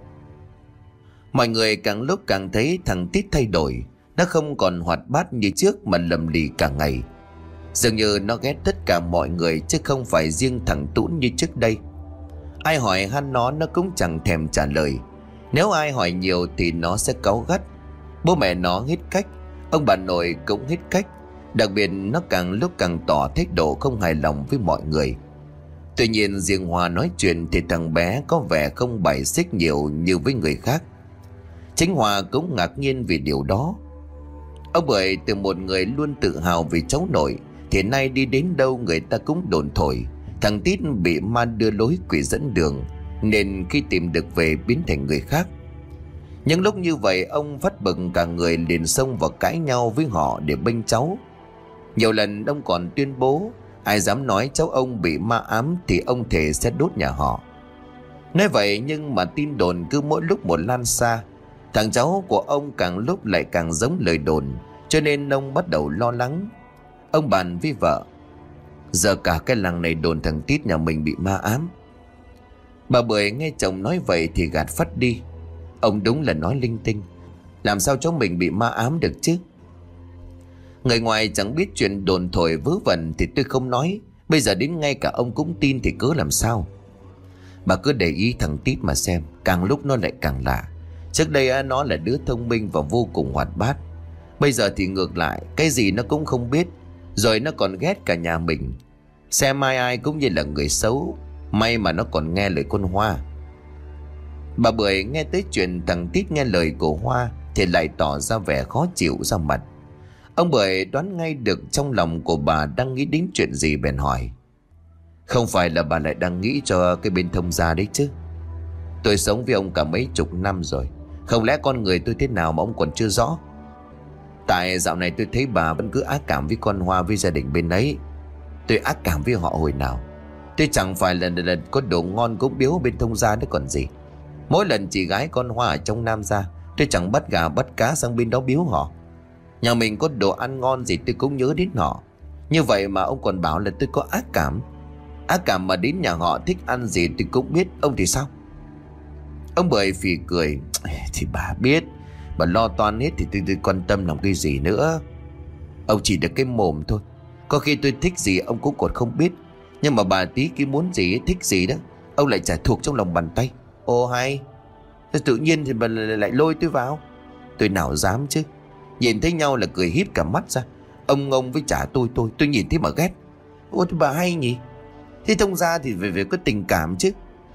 Mọi người càng lúc càng thấy thằng Tít thay đổi. Nó không còn hoạt bát như trước mà lầm lì cả ngày. Dường như nó ghét tất cả mọi người chứ không phải riêng thằng Tũn như trước đây. Ai hỏi han nó nó cũng chẳng thèm trả lời. Nếu ai hỏi nhiều thì nó sẽ cáu gắt. Bố mẹ nó hết cách, Ông bà nội cũng hết cách. Đặc biệt, nó càng lúc càng tỏ thái độ không hài lòng với mọi người. Tuy nhiên riêng Hòa nói chuyện thì thằng bé có vẻ không bày xích nhiều như với người khác. Chính Hòa cũng ngạc nhiên vì điều đó. Ông bởi từ một người luôn tự hào vì cháu nội, Thì nay đi đến đâu người ta cũng đồn thổi, Thằng Tít bị ma đưa lối quỷ dẫn đường, Nên khi tìm được về biến thành người khác. Những lúc như vậy, ông phát bừng cả người liền xông vào cãi nhau với họ để bênh cháu. Nhiều lần ông còn tuyên bố, Ai dám nói cháu ông bị ma ám thì ông thể sẽ đốt nhà họ. Nói vậy nhưng mà tin đồn cứ mỗi lúc một lan xa Thằng cháu của ông càng lúc lại càng giống lời đồn, Cho nên ông bắt đầu lo lắng. Ông bàn với vợ, Giờ cả cái làng này đồn thằng Tít nhà mình bị ma ám. Bà Bưởi nghe chồng nói vậy thì gạt phát đi. Ông đúng là nói linh tinh, Làm sao cháu mình bị ma ám được chứ? Người ngoài chẳng biết chuyện đồn thổi vớ vẩn Thì tôi không nói. Bây giờ đến ngay cả ông cũng tin thì cứ làm sao? Bà cứ để ý thằng Tít mà xem, Càng lúc nó lại càng lạ. Trước đây nó là đứa thông minh và vô cùng hoạt bát. Bây giờ thì ngược lại, Cái gì nó cũng không biết, Rồi nó còn ghét cả nhà mình. Xem ai ai cũng như là người xấu, May mà nó còn nghe lời con Hoa. Bà Bưởi nghe tới chuyện thằng Tít nghe lời của Hoa Thì lại tỏ ra vẻ khó chịu ra mặt. Ông Bưởi đoán ngay được trong lòng của bà đang nghĩ đến chuyện gì bèn hỏi. Không phải là bà lại đang nghĩ cho cái bên thông gia đấy chứ. Tôi sống với ông cả mấy chục năm rồi. Không lẽ con người tôi thế nào mà ông còn chưa rõ? Tại dạo này tôi thấy bà vẫn cứ ác cảm với con Hoa với gia đình bên ấy. Tôi ác cảm với họ hồi nào? Tôi chẳng phải lần lần có đồ ngon cũng biếu bên thông gia nữa còn gì. Mỗi lần chị gái con Hoa ở trong Nam ra, Tôi chẳng bắt gà bắt cá sang bên đó biếu họ. Nhà mình có đồ ăn ngon gì tôi cũng nhớ đến họ. Như vậy mà ông còn bảo là tôi có ác cảm. Ác cảm mà đến nhà họ thích ăn gì tôi cũng biết, Ông thì sao? Ông bởi phì cười thì bà biết. Bà lo toan hết thì tôi, tôi quan tâm làm cái gì nữa. Ông chỉ được cái mồm thôi. Có khi tôi thích gì ông cũng còn không biết. Nhưng mà bà tí kia muốn gì thích gì đó Ông lại trả thuộc trong lòng bàn tay. Ô hay. Tự nhiên thì bà lại lôi tôi vào. Tôi nào dám chứ? Nhìn thấy nhau là cười hít cả mắt ra. Ông ông với trả tôi tôi Tôi nhìn thấy mà ghét. Ôi bà hay nhỉ? Thế thông ra thì về về có tình cảm chứ?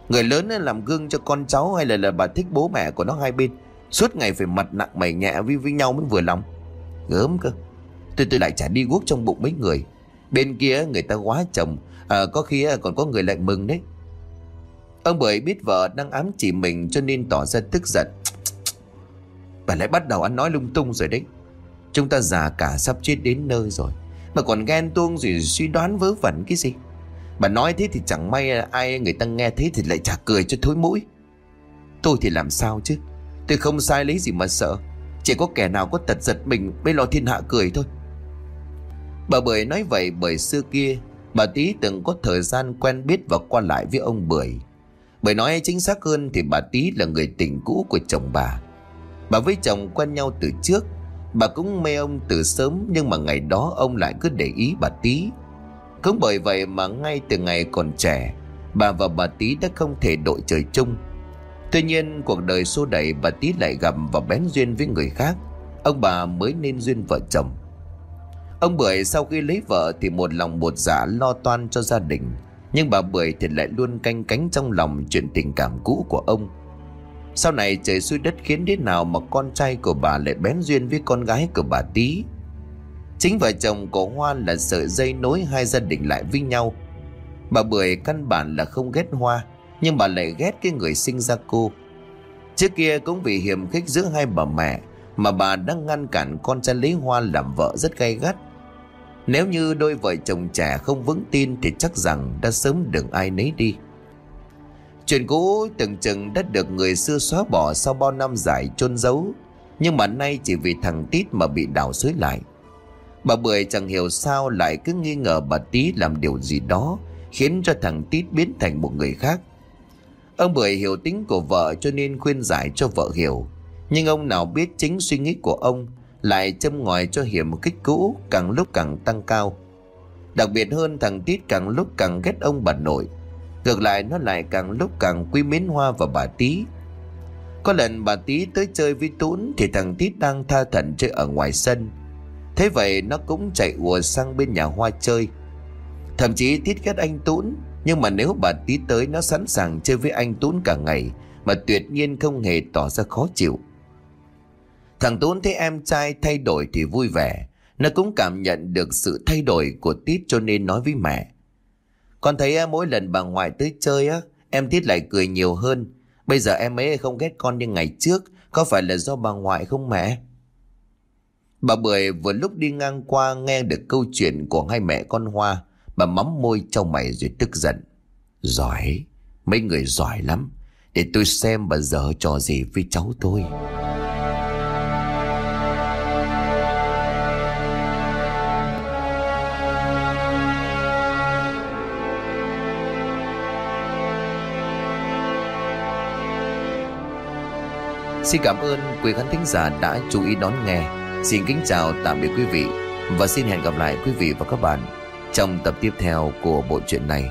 Người lớn làm gương cho con cháu Hay là là bà thích bố mẹ của nó hai bên. Suốt ngày phải mặt nặng mày nhẹ với, với nhau mới vừa lòng. Gớm cơ. Tôi tôi lại chả đi guốc trong bụng mấy người. Bên kia người ta quá chồng. À, Có khi còn có người lại mừng đấy. Ông bởi biết vợ đang ám chỉ mình Cho nên tỏ ra tức giận. Bà lại bắt đầu ăn nói lung tung rồi đấy. Chúng ta già cả sắp chết đến nơi rồi. Mà còn ghen tuông rồi suy đoán vớ vẩn cái gì? Bà nói thế thì chẳng may ai, người ta nghe thế thì lại chả cười cho thối mũi. Tôi thì làm sao chứ? Tôi không sai lấy gì mà sợ. Chỉ có kẻ nào có tật giật mình Mới lo thiên hạ cười thôi. Bà Bưởi nói vậy bởi xưa kia, Bà tý từng có thời gian quen biết và qua lại với ông Bưởi. Bởi nói chính xác hơn thì bà tý là người tình cũ của chồng bà. Bà với chồng quen nhau từ trước, Bà cũng mê ông từ sớm Nhưng mà ngày đó ông lại cứ để ý bà tý. Cũng bởi vậy mà ngay từ ngày còn trẻ, Bà và bà Tí đã không thể đội trời chung. Tuy nhiên, cuộc đời xô đẩy bà Tí lại gặp và bén duyên với người khác. Ông bà mới nên duyên vợ chồng. Ông Bưởi sau khi lấy vợ thì một lòng một dạ lo toan cho gia đình. Nhưng bà Bưởi thì lại luôn canh cánh trong lòng chuyện tình cảm cũ của ông. Sau này trời xuôi đất khiến thế nào mà con trai của bà lại bén duyên với con gái của bà Tí Chính vợ chồng của Hoa là sợi dây nối hai gia đình lại với nhau. Bà Bưởi căn bản là không ghét Hoa, Nhưng bà lại ghét cái người sinh ra cô. Trước kia cũng vì hiểm khích giữa hai bà mẹ Mà bà đang ngăn cản con trai lấy Hoa làm vợ rất gay gắt. Nếu như đôi vợ chồng trẻ không vững tin Thì chắc rằng đã sớm đừng ai nấy đi. Chuyện cũ từng chừng đã được người xưa xóa bỏ sau bao năm dài chôn giấu, Nhưng mà nay chỉ vì thằng Tít mà bị đào xới lại. Bà Bưởi chẳng hiểu sao lại cứ nghi ngờ bà Tí làm điều gì đó, Khiến cho thằng Tít biến thành một người khác. Ông Bưởi hiểu tính của vợ cho nên khuyên giải cho vợ hiểu. Nhưng ông nào biết chính suy nghĩ của ông Lại châm ngòi cho hiểm một kích cũ càng lúc càng tăng cao. Đặc biệt hơn, thằng Tít càng lúc càng ghét ông bà nội. Ngược lại, nó lại càng lúc càng quý mến Hoa và bà Tí Có lần bà Tí tới chơi với Tún Thì thằng Tít đang tha thẩn chơi ở ngoài sân. Thế vậy nó cũng chạy ùa sang bên nhà Hoa chơi. Thậm chí tiết ghét anh Tún, Nhưng mà nếu bà Tí tới nó sẵn sàng chơi với anh Tún cả ngày, Mà tuyệt nhiên không hề tỏ ra khó chịu. Thằng Tún thấy em trai thay đổi thì vui vẻ. Nó cũng cảm nhận được sự thay đổi của Tít cho nên nói với mẹ. Con thấy mỗi lần bà ngoại tới chơi á, Em Tít lại cười nhiều hơn. Bây giờ em ấy không ghét con như ngày trước, Có phải là do bà ngoại không mẹ? Bà Bưởi vừa lúc đi ngang qua nghe được câu chuyện của hai mẹ con Hoa, Bà mắm môi trong mày rồi tức giận. Giỏi, Mấy người giỏi lắm. Để tôi xem bà dở trò gì với cháu tôi. Xin cảm ơn quý khán thính giả đã chú ý đón nghe. Xin kính chào tạm biệt quý vị Và xin hẹn gặp lại quý vị và các bạn Trong tập tiếp theo của bộ truyện này.